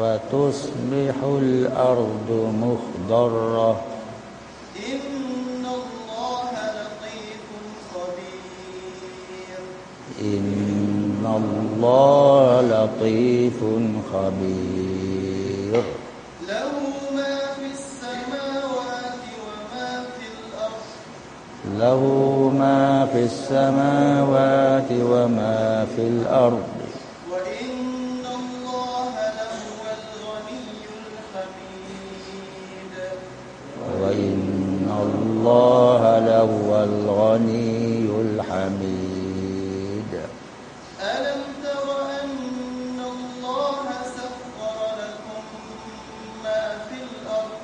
فتصبح الأرض مخضرة. إن الله لطيف خبير. إن الله لطيف خبير. له ما في السماوات وما في الأرض. له ما في السماوات وما في الأرض. الله لهو الغني الحميد. ألم تر أن الله سخر لكم ما في الأرض؟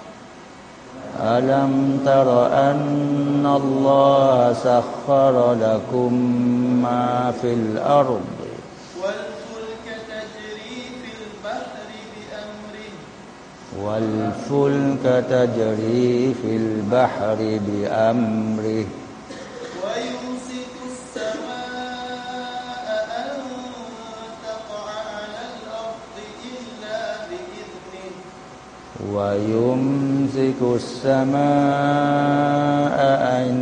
ألم تر أن الله سخر لكم ما في الأرض والفلك تجري في البحر بأمره والفلك تجري في البحر بأمره. ويمسك السماء أن تقع على الأرض إلا بإذنه. ويمسك السماء أن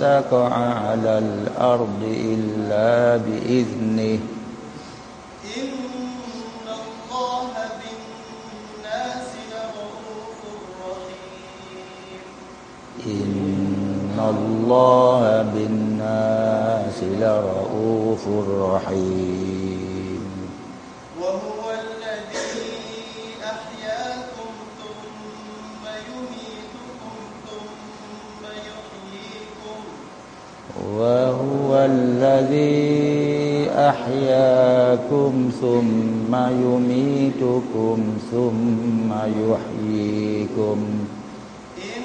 تقع على الأرض إلا بإذنه. الله بالناس لرؤوف رحيم. وهو الذي أحياكم ثم يميتكم ثم يحييكم. وهو الذي أحياكم ثم يميتكم ثم يحييكم. إن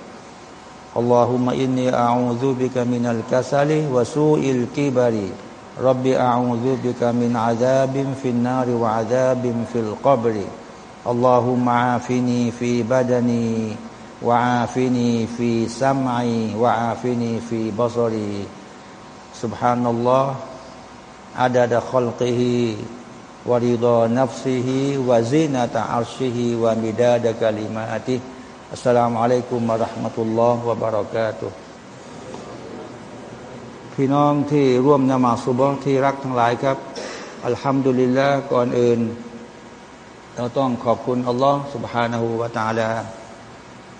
اللهم إني أعوذ بك من الكسل وسوء الكبر. رب أعوذ بك من عذاب في النار وعذاب في القبر. اللهم عافني في بدني وعافني في سمعي وعافني في بصري. سبحان الله عدد خلقه ورضا نفسه وزينة عرشه ومداد كلماته. السلام عليكم ورحمة الله وبركاته พี่น้องที่ร่วมนมาสุบฮ์ที่รักทั้งหลายครับ อัลฮัมดุลิลละก่อนอื่น เราต้องขอบคุณอัลลอฮ์ سبحانه และ تعالى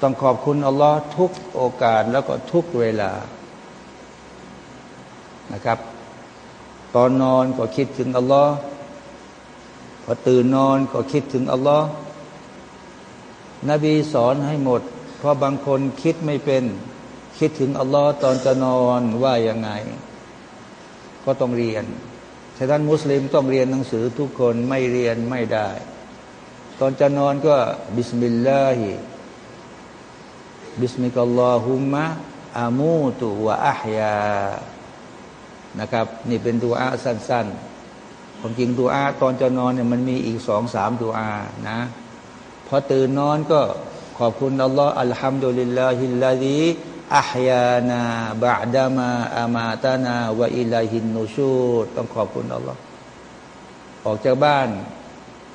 ต้องขอบคุณอัลลอฮ์ทุกโอกาสแล้วก็ทุกเวลานะครับ ตอนนอนก็คิดถึงอัลลอฮ์พอตื่นนอนก็คิดถึงอัลลอฮ์ นบีสอนให้หมด เพราะบางคนคิดไม่เป็น คิดถึงอัลลอฮ์ตอนจะนอนว่ายังไง ก็ต้องเรียนฉะนั้นมุสลิมต้องเรียนหนังสือทุกคนไม่เรียนไม่ได้ ตอนจะนอนก็بسم الله باسمك اللهم أموت وأحيا นะครับ นี่เป็นดุอาสั้นๆความจริงดุอาตอนจะนอนเนี่ยมันมีอีกสองสามดุอานะ พอตื่นนอนก็ขอบคุณอัลลอฮ์الحمد لله الذي أحيانا بعد ما أماتنا وإليه النشور ต้องขอบคุณอัลลอฮ์ออกจากบ้าน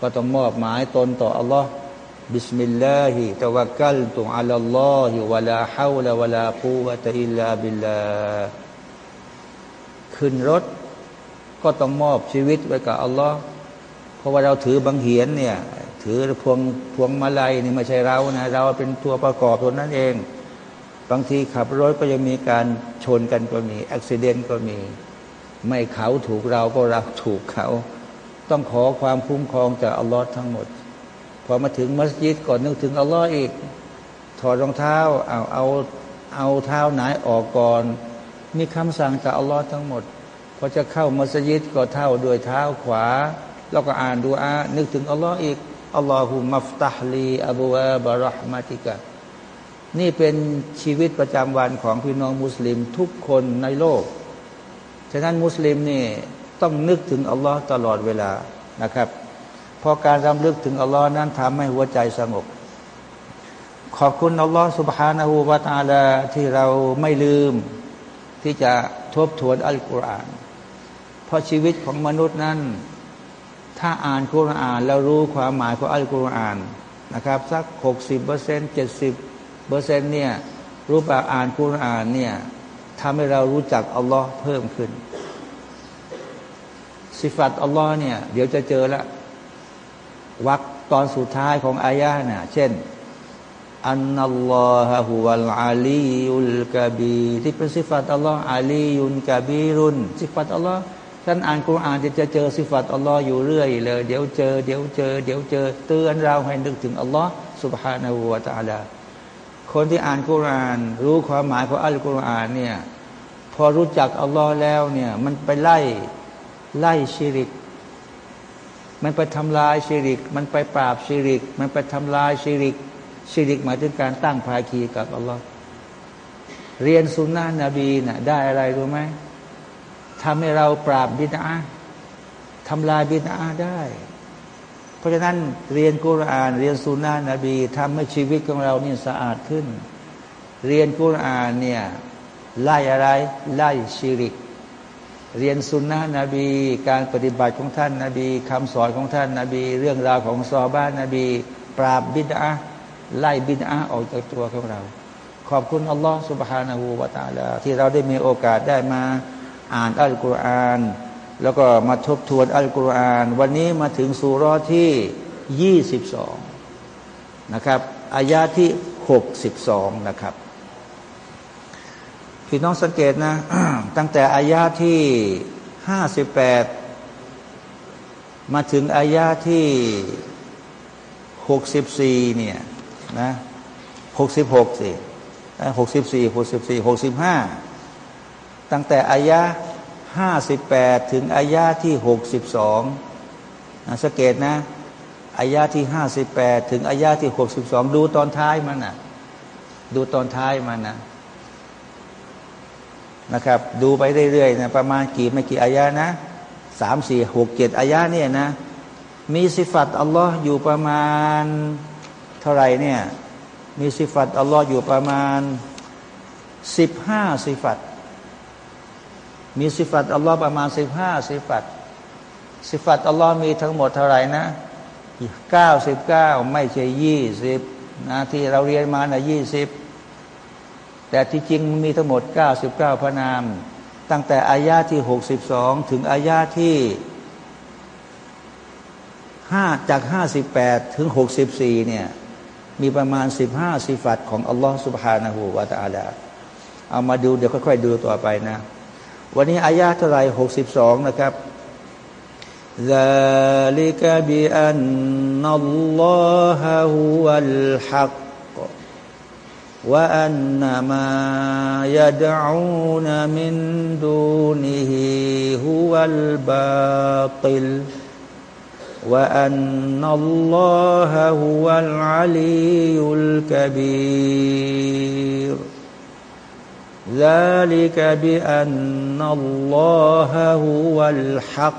ก็ต้องมอบหมายตนต่ออัลลอฮ์بسم الله توكلت على الله ولا حول ولا قوة إلا بالله ขึ้นรถ ก็ต้องมอบชีวิตไว้กับอัลลอฮ์เพราะว่าเราถือบังเหียนเนี่ย ถือพวงพวงมาลัยนี่ไม่ใช่เรานะ เราเป็นตัวประกอบเท่านั้นเอง บางทีขับรถก็ยังมีการชนกันก็มีอุบัติเหตุก็มี ไม่เขาถูกเราก็เราถูกเขา ต้องขอความคุ้มครองจากอัลลอฮ์ทั้งหมด พอมาถึงมัสยิดก่อนนึกถึงอัลลอฮ์อีก ถอดรองเท้าเอาเอาเอาเท้าไหนออกก่อน มีคำสั่งจากอัลลอฮ์ทั้งหมดพอจะเข้ามัสยิดก็เท้าด้วยเท้าขวา แล้วก็อ่านดูอานึกถึงอัลลอฮ์อีก อัลลอฮุมัฟตัฮลีอับูอาบะรห์มัติกะนี่เป็นชีวิตประจำวันของพี่น้องมุสลิมทุกคนในโลก ฉะนั้นมุสลิมนี่ต้องนึกถึงอัลลอฮ์ตลอดเวลานะครับพอการรำลึกถึงอัลลอฮ์นั้นทำให้หัวใจสงบ ขอบคุณอัลลอฮ์สุบฮานาหูวาตาลาที่เราไม่ลืมที่จะทบทวนอัลกุรอาน เพราะชีวิตของมนุษย์นั้น ถ้าอ่านกุรอานแล้วรู้ความหมายของอัลกุรอานนะครับสักหกสิบเปอร์เซ็นต์เจ็ดสิบเปอร์เซ็นต์เนี่ยรู้ป่าอ่านกุรอานเนี่ยทำให้เรารู้จักอัลลอฮ์เพิ่มขึ้น สิฟัตอัลลอฮ์เนี่ยเดี๋ยวจะเจอละวักตอนสุดท้ายของอายะน่ะเช่นอันนัลลอฮะฮุวัลอาลียุลกาบีที่เป็นสิฟัตอัลลอฮ์อาลียุนกาบีรุนสิฟัตอัลลอฮ์ ท่านอ่านคุรอานจะจะเจอสิฟัตอัลลอฮ์อยู่เรื่อยเลยเดี๋ยวเจอเดี๋ยวเจอเดี๋ยวเจอเตือนเราให้นึกถึงอัลลอฮ์สุบฮานาหูวาตาลาคนที่อ่านกุรอาน รู้ความหมายของอัลกุรอานเนี่ยพอรู้จักอัลลอฮ์แล้วเนี่ยมันไปไล่ไล่ชิริก มันไปทำลายชิริก มันไปปราบชิริก มันไปทำลายชิริกชิริกหมายถึงการตั้งภาคีกับอัลลอฮ์เรียนสุนนะนบีนะ่ะได้อะไรรู้ไหม ทำให้เราปราบบิดาทำลายบิดาได้ เพราะฉะนั้นเรียนกุราน เรียนสุนานะนบีทำให้ชีวิตของเราเนี่ยสะอาดขึ้น เรียนกุรานเนี่ยไล่อะไร ไล่ชีริก เรียนสุนนะนบี การปฏิบัติของท่านนาบีคำสอนของท่านนาบี เรื่องราวของซอบ้านนาบี ปราบบิดาไล่บิดาออกจากตัวของเรา ขอบคุณอัลลอฮฺสุบฮานาหูวะตาลาที่เราได้มีโอกาสได้มา อ่านอัลกุรอาน แล้วก็มาทบทวนอัลกุรอาน วันนี้มาถึงสุรที่ 22 นะครับอายาที่ 62 นะครับ พี่น้องสังเกตนะ ตั้งแต่อายาที่ 58 มาถึงอายาที่ 64 เนี่ยนะ 66 สิ 64 64 65 ตั้งแต่อายะห้าสิบแปดถึงอายะที่หกสิบสองสังเกตนะอายะที่ห้าสิบแปดถึงอายะที่หกสิบสองดูตอนท้ายมันนะดูตอนท้ายมันนะนะครับ ดูไปเรื่อยๆนะประมาณกี่ไม่กี่อายะนะสามสี่หกเจ็ดอายะเนี่ยนะ มีสิฟัตอัลลอฮ์อยู่ประมาณเท่าไหร่เนี่ย มีสิฟัตอัลลอฮ์อยู่ประมาณสิบห้าสิฟัต มีสิฟัตอัลลอฮ์ประมาณสิบห้าสิฟัตสิฟัตอัลลอฮ์มีทั้งหมดเท่าไหร่นะเก้าสิบเก้าไม่ใช่ยี่สิบนะที่เราเรียนมานะยี่สิบแต่ที่จริงมีทั้งหมดเก้าสิบเก้าพระนาม ตั้งแต่อายาที่หกสิบสองถึงอายาที่ห้าจากห้าสิบแปดถึงหกสิบสี่เนี่ย มีประมาณสิบห้าสิฟัตของอัลลอฮ์ سبحانه และ تعالى เอามาดูเดี๋ยวค่อยๆดูต่อไปนะ วันนี้อายาเท่าไรหกสิบสองนะครับ ذلك بأن الله هو الحق وأن ما يدعون من دونه هو الباطل وأن الله هو العلي الكبير ذلك بأن الله هو الحق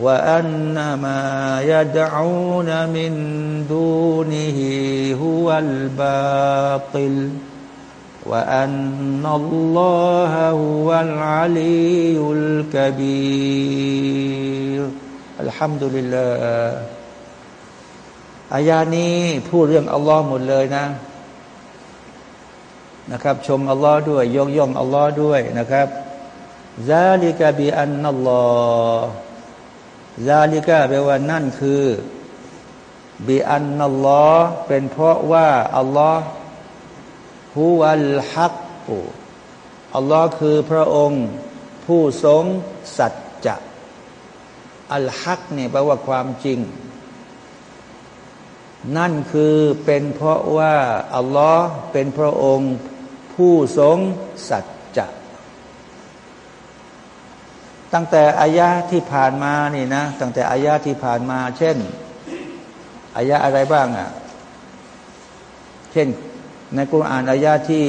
وأن ما يدعون من دونه هو الباطل وأن الله هو العلي الكبير الحمد لله อายานี้พูดเรื่องอัลลอฮ์หมดเลยนะ นะครับชมอัลลอฮ์ด้วยยกย่องอัลลอฮ์ด้วยนะครับซาลิกะบีอันนัลลอฮ์ซาลิกะแปลว่านั่นคือบีอันนัลลอฮ์เป็นเพราะว่าอัลลอฮ์ฮุวัลฮักอัลลอฮ์คือพระองค์ผู้ทรงสัจจะอัลฮักเนี่ยแปลว่าความจริง นั่นคือเป็นเพราะว่าอัลลอฮ์เป็นพระองค์ ผู้ทรงสัจจะตั้งแต่อายะที่ผ่านมานี่นะ ตั้งแต่อายะที่ผ่านมา เช่นอายะอะไรบ้างอะ เช่น ในกุรอานอายาที่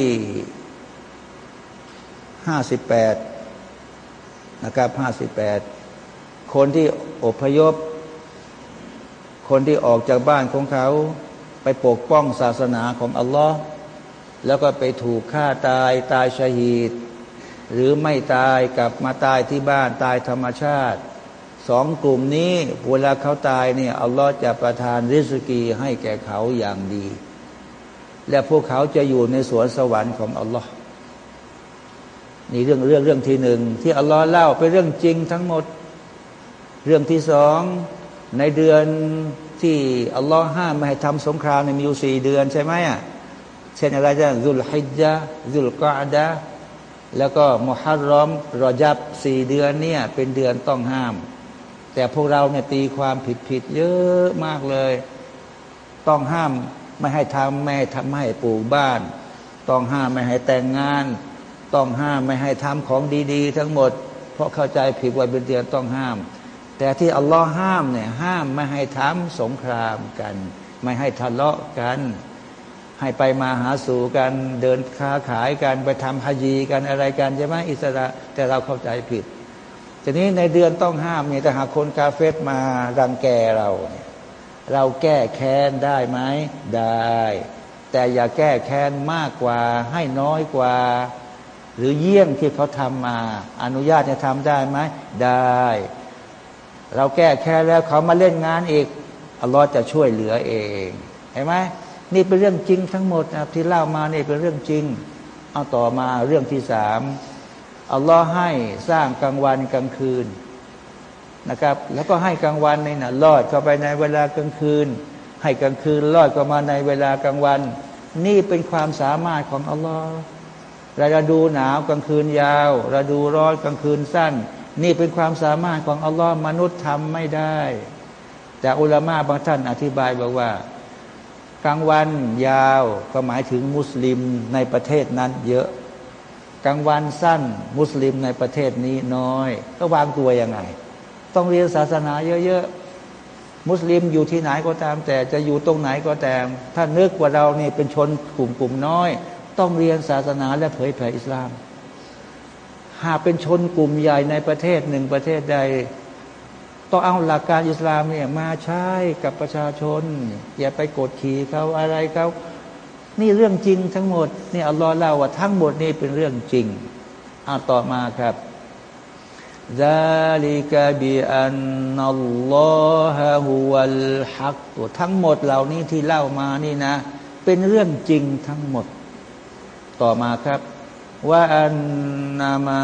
ห้าสิบแปดนะครับห้าสิบแปดคนที่อพยพ คนที่ออกจากบ้านของเขา ไปปกป้องศาสนาของอัลลอฮ์ แล้วก็ไปถูกฆ่าตายตายชหีดหรือไม่ตายกลับมาตายที่บ้านตายธรรมชาติสองกลุ่มนี้เวลาเขาตายเนี่ยอัลลอฮ์จะประทานริสกีให้แก่เขาอย่างดี และพวกเขาจะอยู่ในสวนสวรรค์ของอัลลอฮ์นี่เรื่องเรื่องเรื่องที่หนึ่งที่อัลลอฮ์เล่าเป็นเรื่องจริงทั้งหมด เรื่องที่สองในเดือนที่อัลลอฮ์ห้ามไม่ให้ทำสงครามในมีอยู่สี่เดือนใช่ไหมอะ เช่นอะไรจ้ะซุลฮิจญะซุลกอดะแล้วก็มุฮัรรอมรอยับสี่เดือนเนี่ยเป็นเดือนต้องห้าม แต่พวกเราเนี่ยตีความผิดผิดเยอะมากเลย ต้องห้ามไม่ให้ทำไม่ทำไม่ให้ปลูกบ้าน ต้องห้ามไม่ให้แต่งงาน ต้องห้ามไม่ให้ทำของดี ๆ ทั้งหมด เพราะเข้าใจผิดว่าเป็นเดือนต้องห้าม แต่ที่อัลลอฮ์ห้ามเนี่ยห้ามไม่ให้ทำสงครามกัน ไม่ให้ทะเลาะกัน ให้ไปมาหาสู่กันเดินค้าขายกันไปทำฮาจีกันอะไรกันใช่ไหมอิสระแต่เราเข้าใจผิดทีนี้ในเดือนต้องห้ามเนี่ยแต่หากคนกาเฟตมารังแกเราเนี่ยเราแก้แค้นได้ไหมได้ แต่อย่าแก้แค้นมากกว่าให้น้อยกว่า หรือเยี่ยงที่เขาทำมา อนุญาตจะทำได้ไหมได้ เราแก้แค้นแล้วเขามาเล่นงานอีกอัลลอฮ์จะช่วยเหลือเองเห็นไหม นี่เป็นเรื่องจริงทั้งหมดนะที่เล่ามานี่เป็นเรื่องจริง เอาต่อมาเรื่องที่สามอัลลอฮ์ให้สร้างกลางวันกลางคืนนะครับ แล้วก็ให้กลางวันในี่นะลอดเข้าไปในเวลากลางคืน ให้กลางคืนลอดเข้ามาในเวลากลางวัน นี่เป็นความสามารถของอัลลอฮ์เราดูหนาวกลางคืนยาวเราดูร้อนกลางคืนสั้น นี่เป็นความสามารถของอัลลอฮ์มนุษย์ทำไม่ได้ แต่อุลามะบางท่านอธิบายบอกว่า กลางวันยาวก็หมายถึงมุสลิมในประเทศนั้น เยอะ กลางวันสั้น มุสลิมในประเทศนี้น้อย ก็วางตัวยังไง ต้องเรียนศาสนาเยอะๆ มุสลิมอยู่ที่ไหนก็ตาม แต่จะอยู่ตรงไหนก็ตาม ถ้านึกว่าเรานี่เป็นชนกลุ่มกลุ่มน้อย ต้องเรียนศาสนาและเผยแผ่อิสลาม หากเป็นชนกลุ่มใหญ่ในประเทศหนึ่งประเทศใด ต้องเอาหลักการอิสลามเนี่ยมาใช้กับประชาชน อย่าไปกดขี่เขาอะไรเขานี่เรื่องจริงทั้งหมดนี่อัลลอฮ์เล่าว่าทั้งหมดนี่เป็นเรื่องจริงเอาต่อมาครับซาลิกะบิอันนัลลอฮะฮุวัลฮักตัวทั้งหมดเหล่านี้ที่เล่ามานี่นะ เป็นเรื่องจริงทั้งหมด ต่อมาครับ ว่าอันนามา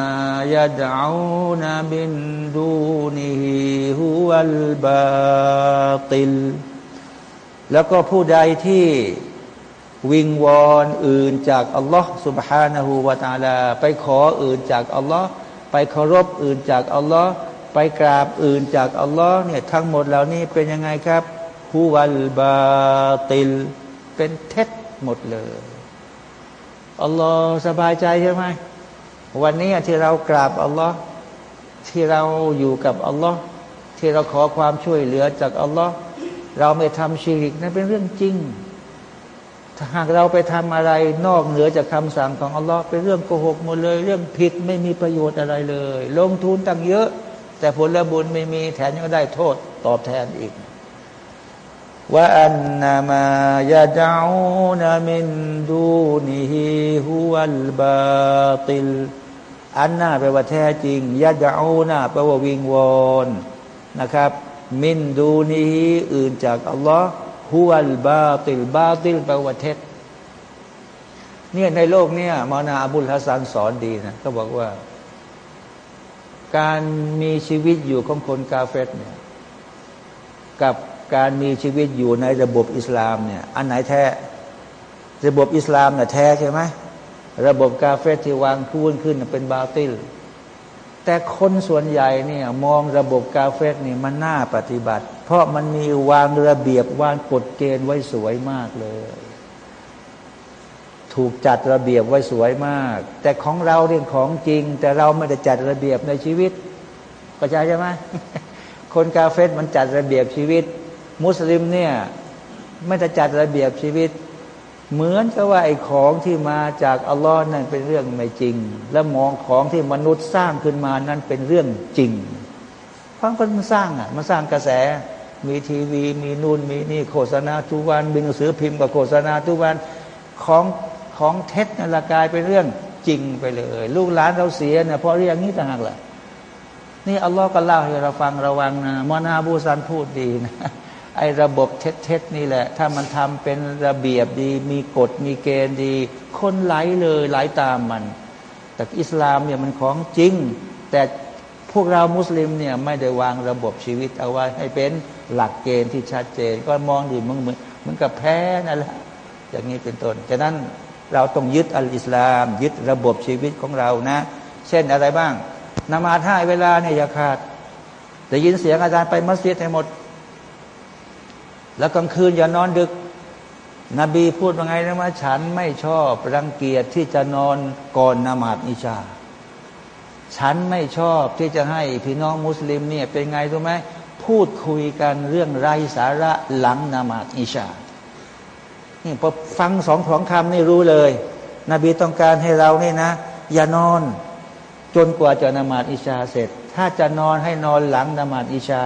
ยาดานาบินดูนิฮิฮุวัลบาติล แล้วก็ผู้ใดที่วิงวอนอื่นจากอัลลอฮ์ سبحانه และ تعالى ไปขออื่นจากอัลลอฮ์ไปเคารพอื่นจากอัลลอฮ์ไปกราบอื่นจากอัลลอฮ์เนี่ยทั้งหมดเหล่านี้เป็นยังไงครับฮูวัลบาติล เป็นเท็จหมดเลย อัลลอฮ์สบายใจใช่ไหมวันนี้ที่เรากราบอัลลอฮ์ที่เราอยู่กับอัลลอฮ์ที่เราขอความช่วยเหลือจากอัลลอฮ์เราไม่ทำชีริกนั่นเป็นเรื่องจริงหากเราไปทำอะไรนอกเหนือจากคำสั่งของอัลลอฮ์เป็นเรื่องโกหกหมดเลย เรื่องผิดไม่มีประโยชน์อะไรเลย ลงทุนตั้งเยอะ แต่ผลบุญไม่มีแถมยังได้โทษตอบแทนอีก ว่าอันนามายาดาอูนมินดูนิฮิฮุวัลบาติลอันนาแปลว่าแท้จริงยาดาอูนาแปลว่าวิงวอนนะครับ มินดูนีอื่นจากอัลลอฮ์ฮุวัลบาติลบาติลแปลว่าเท็จเนี่ยในโลกเนี่ยมานาอับุลฮัสซันสอนดีนะก็บอกว่า การมีชีวิตอยู่ของคนกาเฟตเนี่ยกับ การมีชีวิตอยู่ในระบบอิสลามเนี่ยอันไหนแท้ ระบบอิสลามน่ะแท้ใช่ไหมระบบกาเฟที่วางคูนขึ้นเป็นบาติล แต่คนส่วนใหญ่เนี่ยมองระบบกาเฟตนี่มันน่าปฏิบัติ เพราะมันมีวางระเบียบวางกฎเกณฑ์ไว้สวยมากเลย ถูกจัดระเบียบไว้สวยมาก แต่ของเราเรื่องของจริง แต่เราไม่ได้จัดระเบียบในชีวิตเข้าใจใช่ไหมคนกาเฟตมันจัดระเบียบชีวิต มุสลิมเนี่ยไม่ได้จัดระเบียบชีวิต เหมือนกับว่าไอ้ของที่มาจากอัลลอฮ์นั่นเป็นเรื่องไม่จริง และมองของที่มนุษย์สร้างขึ้นมานั้นเป็นเรื่องจริง เพราะมันสร้างอะมันสร้างกระแสมีทีวีมีนู่นมีนี่โฆษณาทุกวันมีหนังสือพิมพ์กับโฆษณาทุกวันของของเท็จนั่นละกายเป็นเรื่องจริงไปเลย ลูกหลานเราเสียเนี่ยเพราะเรื่องนี้ต่างหากแหละนี่อัลลอฮ์ก็เล่าให้เราฟังระวังนะมอนาบูซันพูดดีนะ ไอ้ระบบเท็จๆนี่แหละ ถ้ามันทำเป็นระเบียบดี มีกฎมีเกณฑ์ดี คนไหลเลยไหลาตามมัน แต่อิสลามเนี่ยมันของจริง แต่พวกเรามุสลิมเนี่ยไม่ได้วางระบบชีวิตเอาไว้ให้เป็นหลักเกณฑ์ที่ชัดเจน ก็มองดูมึงเหมือนเหมือนกับแพ้นั่นแหละอย่างนี้เป็นต้นฉะนั้นเราต้องยึดอัลอิสลาม ยึดระบบชีวิตของเรานะ เช่นอะไรบ้างนมาท่าเวลาเนี่ยอย่าขาด แต่ยินเสียงอาจารย์ไปมัสยิดให้หมด แล้วกลางคืนอย่านอนดึก นบีพูดว่าไงนะว่าฉันไม่ชอบรังเกียจที่จะนอนก่อนนมาดอิชา ฉันไม่ชอบที่จะให้พี่น้องมุสลิมเนี่ยเป็นไงรู้ไหมพูดคุยกันเรื่องไรสาระหลังนมาดอิชานี่พอฟังสองสองคำนี่รู้เลย นบีต้องการให้เราเนี่นะ อย่านอนจนกว่าจะนมาดอิชาเสร็จ ถ้าจะนอนให้นอนหลังนมาดอิชา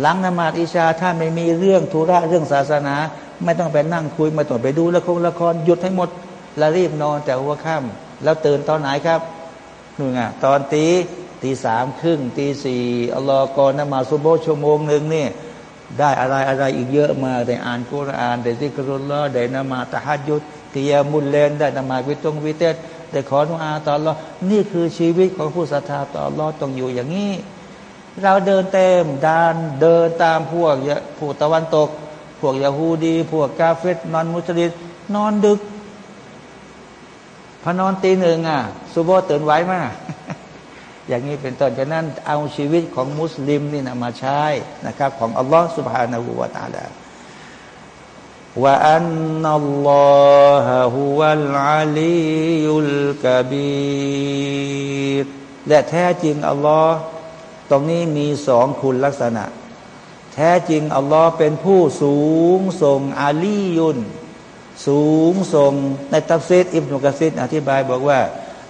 หลังนมาดอิชาถ้าไม่มีเรื่องธุระเรื่องศาสนา ไม่ต้องไปนั่งคุยไม่ต้องไปดูละครละครหยุดให้หมดแล้วรีบนอนแต่หัวค่ำแล้วตื่นตอนไหนครับนู่นไงตอนตีตีสามครึ่งตีสี่อัลลอฮ์ก่อนนมาสุโบชั่วโมงหนึ่งนี่ได้อะไรอะไรอีกเยอะมาได้อ่านกุรอานได้ซิกรุลลอได้นมาตะฮัดยุดตียมุลเลนได้นมาวิตงวิเตสได้ขอทุอาต่อรอนี่คือชีวิตของผู้ศรัทธาต่อรอต้องอยู่อย่างนี้ เราเดินเต็มดานเดินตามพวกพวกตะวันตก พวกยาฮูดี พวกกาเฟตนอนมุสลิมนอนดึก พอนอนตีหนึ่งอะซูโบตื่นไว้มากอย่างนี้เป็นต้นฉะนั้นเอาชีวิตของมุสลิมนี่นะมาใช้นะครับ ของอัลลอฮฺสุบฮานาหูวาตาลาว่าอันนัลลอฮฺฮุวัลอาลียุลกบีและแท้จริงอัลลอฮ์ ตรงนี้มีสองคุณลักษณะ แท้จริงอัลลอฮ์เป็นผู้สูงส่งอาลียุน สูงส่งในตัฟซีดอิบนุกะซิดอธิบายบอกว่า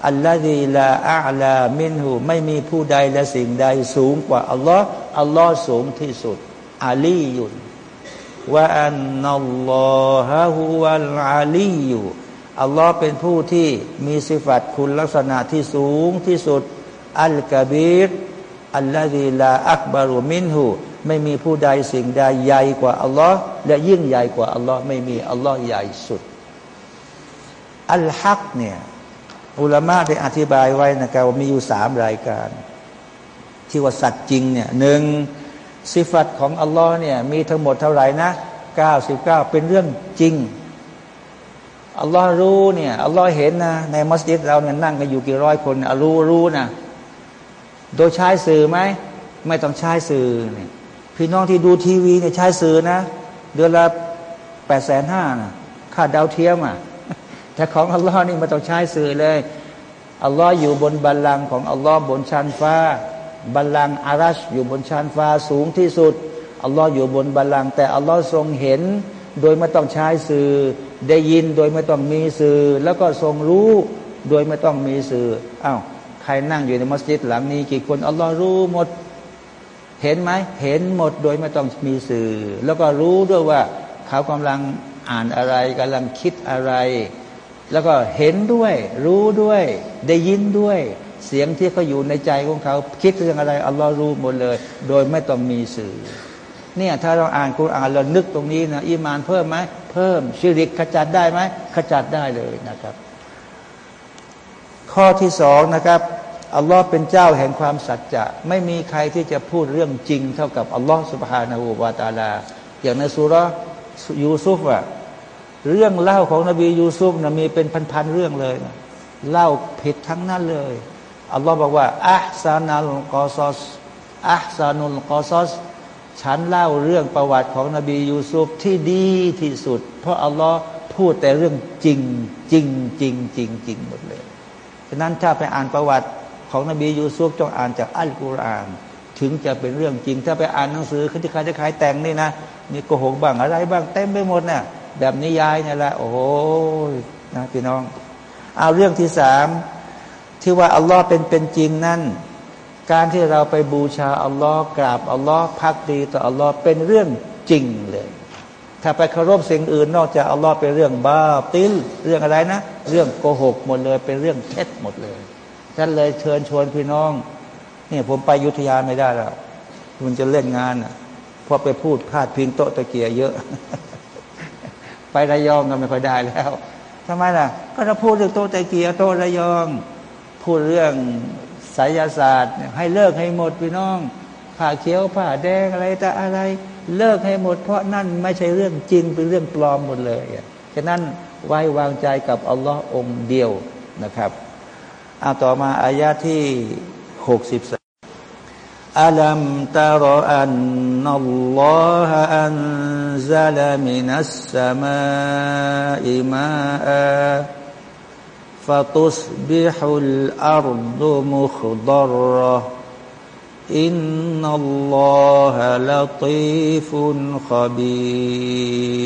الذي لا أعلى منه ไม่มีผู้ใดและสิ่งใดสูงกว่าอัลลอฮ์อัลลอฮ์สูงที่สุด علي وأن الله هو العلي อัลลอฮ์เป็นผู้ที่มีสิฟัตคุณลักษณะที่สูงที่สุด อัลกบีร อัลลอฮีลาอักบารุมินหูไม่มีผู้ใดสิ่งใดใหญ่กว่าอัลลอฮ์และยิ่งใหญ่กว่าอัลลอฮ์ไม่มีอัลลอฮ์ใหญ่สุด อัลฮักเนี่ยอุลามะได้อธิบายไว้นะครับว่ามีอยู่สามรายการ ที่ว่าสัตว์จริงเนี่ยหนึ่งสิฟัตของอัลลอฮ์เนี่ยมีทั้งหมดเท่าไหร่นะเก้าสิบเก้าเป็นเรื่องจริงอัลลอฮ์รู้เนี่ยอัลลอฮ์เห็นนะในมัสยิดเราเนี่ยนั่งกันอยู่กี่ร้อยคนอัลรู้รู้นะ โดยใช้สื่อไหม ไม่ต้องใช้สื่อเนี่ยพี่น้องที่ดูทีวีเนี่ยใช้สื่อนะ เดือนละแปดแสนห้านะค่าดาวเทียมอะแต่ของอัลลอฮ์นี่ไม่ต้องใช้สื่อเลยอัลลอฮ์อยู่บนบัลลังก์ของอัลลอฮ์บนชั้นฟ้า บัลลังก์อารัชอยู่บนชั้นฟ้าสูงที่สุดอัลลอฮ์อยู่บนบัลลังก์แต่อัลลอฮ์ทรงเห็น โดยไม่ต้องใช้สื่อ ได้ยินโดยไม่ต้องมีสื่อ แล้วก็ทรงรู้ โดยไม่ต้องมีสื่ออ้าว ใครนั่งอยู่ในมัสยิดหลังนี้ กี่คนอัลลอฮ์รู้หมด เห็นไหมเห็นหมดโดยไม่ต้องมีสื่อ แล้วก็รู้ด้วยว่าเขากำลังอ่านอะไรกำลังคิดอะไร แล้วก็เห็นด้วย รู้ด้วย ได้ยินด้วย เสียงที่เขาอยู่ในใจของเขา คิดเรื่องอะไรอัลลอฮ์รู้หมดเลย โดยไม่ต้องมีสื่อเนี่ยถ้าเราอ่านกุรอานเรานึกตรงนี้นะ อีมานเพิ่มไหมเพิ่มชิริกขจัดได้ไหมขจัดได้เลยนะครับ ข้อที่สองนะครับอัลลอฮ์เป็นเจ้าแห่งความสัจจะไม่มีใครที่จะพูดเรื่องจริงเท่ากับอัลลอฮ์สุบฮานาหูวาตาลา อย่างในสุรยูซุฟอะเรื่องเล่าของนบียูซุฟนะมีเป็นพันๆเรื่องเลยนะเล่าผิดทั้งนั้นเลยอัลลอฮ์บอกว่าอัลซานัลกอซอสอัลซานุลกอซอสฉันเล่าเรื่องประวัติของนบียูซุฟที่ดีที่สุด เพราะอัลลอฮ์พูดแต่เรื่องจริงจริงจริงจริงจริงหมดเลย ฉะนั้นถ้าไปอ่านประวัติของนบียูซุฟจงอ่านจากอัลกุรอาน ถึงจะเป็นเรื่องจริง ถ้าไปอ่านหนังสือที่ครจะขายแต่งนี่นะมีโกหกบ้างอะไรบ้างเต็มไปหมดนะ่ะแบบนิยายนี่แหละโอ้โหนะพี่น้อง เอาเรื่องที่สามที่ว่าอัลลอฮ์เป็นเป็นจริงนั่น การที่เราไปบูชาอัลลอฮ์กราบอัลลอฮ์พักดีต่ออัลลอฮ์เป็นเรื่องจริงเลย ถ้าไปเคารพสิ่งอื่น นอกจากอัลลอฮ์เป็นเรื่องบ้าติลเรื่องอะไรนะ เรื่องโกหกหมดเลยเป็นเรื่องเท็จหมดเลยท่านเลยเชิญชวนพี่น้องเนี่ยผมไปยุทธยาไม่ได้แล้วมันจะเล่นงานอะพอไปพูดพาดพิงโต๊ะตะเกียเยอะ ไประยองก็ไม่ค่อยได้แล้วทำไมล่ะ ก็จะพูดเรื่องโต๊ะตะเกียโต๊ะระยอง พูดเรื่องไสยศาสตร์ ให้เลิกให้หมดพี่น้องผ่าเขียวผ่าแดงอะไรแต่อะไร เลิกให้หมด เพราะนั่นไม่ใช่เรื่องจริงเป็นเรื่องปลอมหมดเลยฉะนั้นไว้วางใจกับอัลลอฮ์องเดียวนะครับอาต่อมาอายาที่หกสิบสอัลัมตารอันนัลลอฮฺอันซาลามินัสสมาอิมาอาฟะตุสบิฮุลอัรดุมุขดรร إن الله لطيف خبير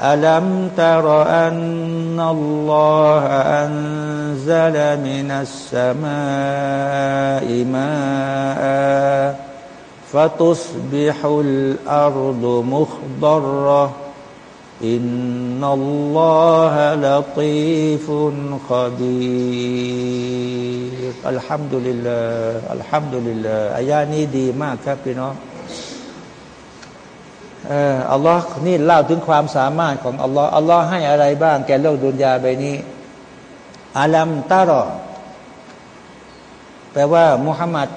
ألم تر أن الله أنزل من السماء ماء فتصبح الأرض مخضرة إن الله لطيف خبير الحمد لله الحمد لله อายานี้ดีมากครับพี่น้องเอออัลลอฮ์นี่เล่าถึงความสามารถของอัลลอฮ์อัลลอฮ์ให้อะไรบ้าง แก่โลกดุนยาใบนี้อาลัมตารอแปลว่ามุฮัมมัด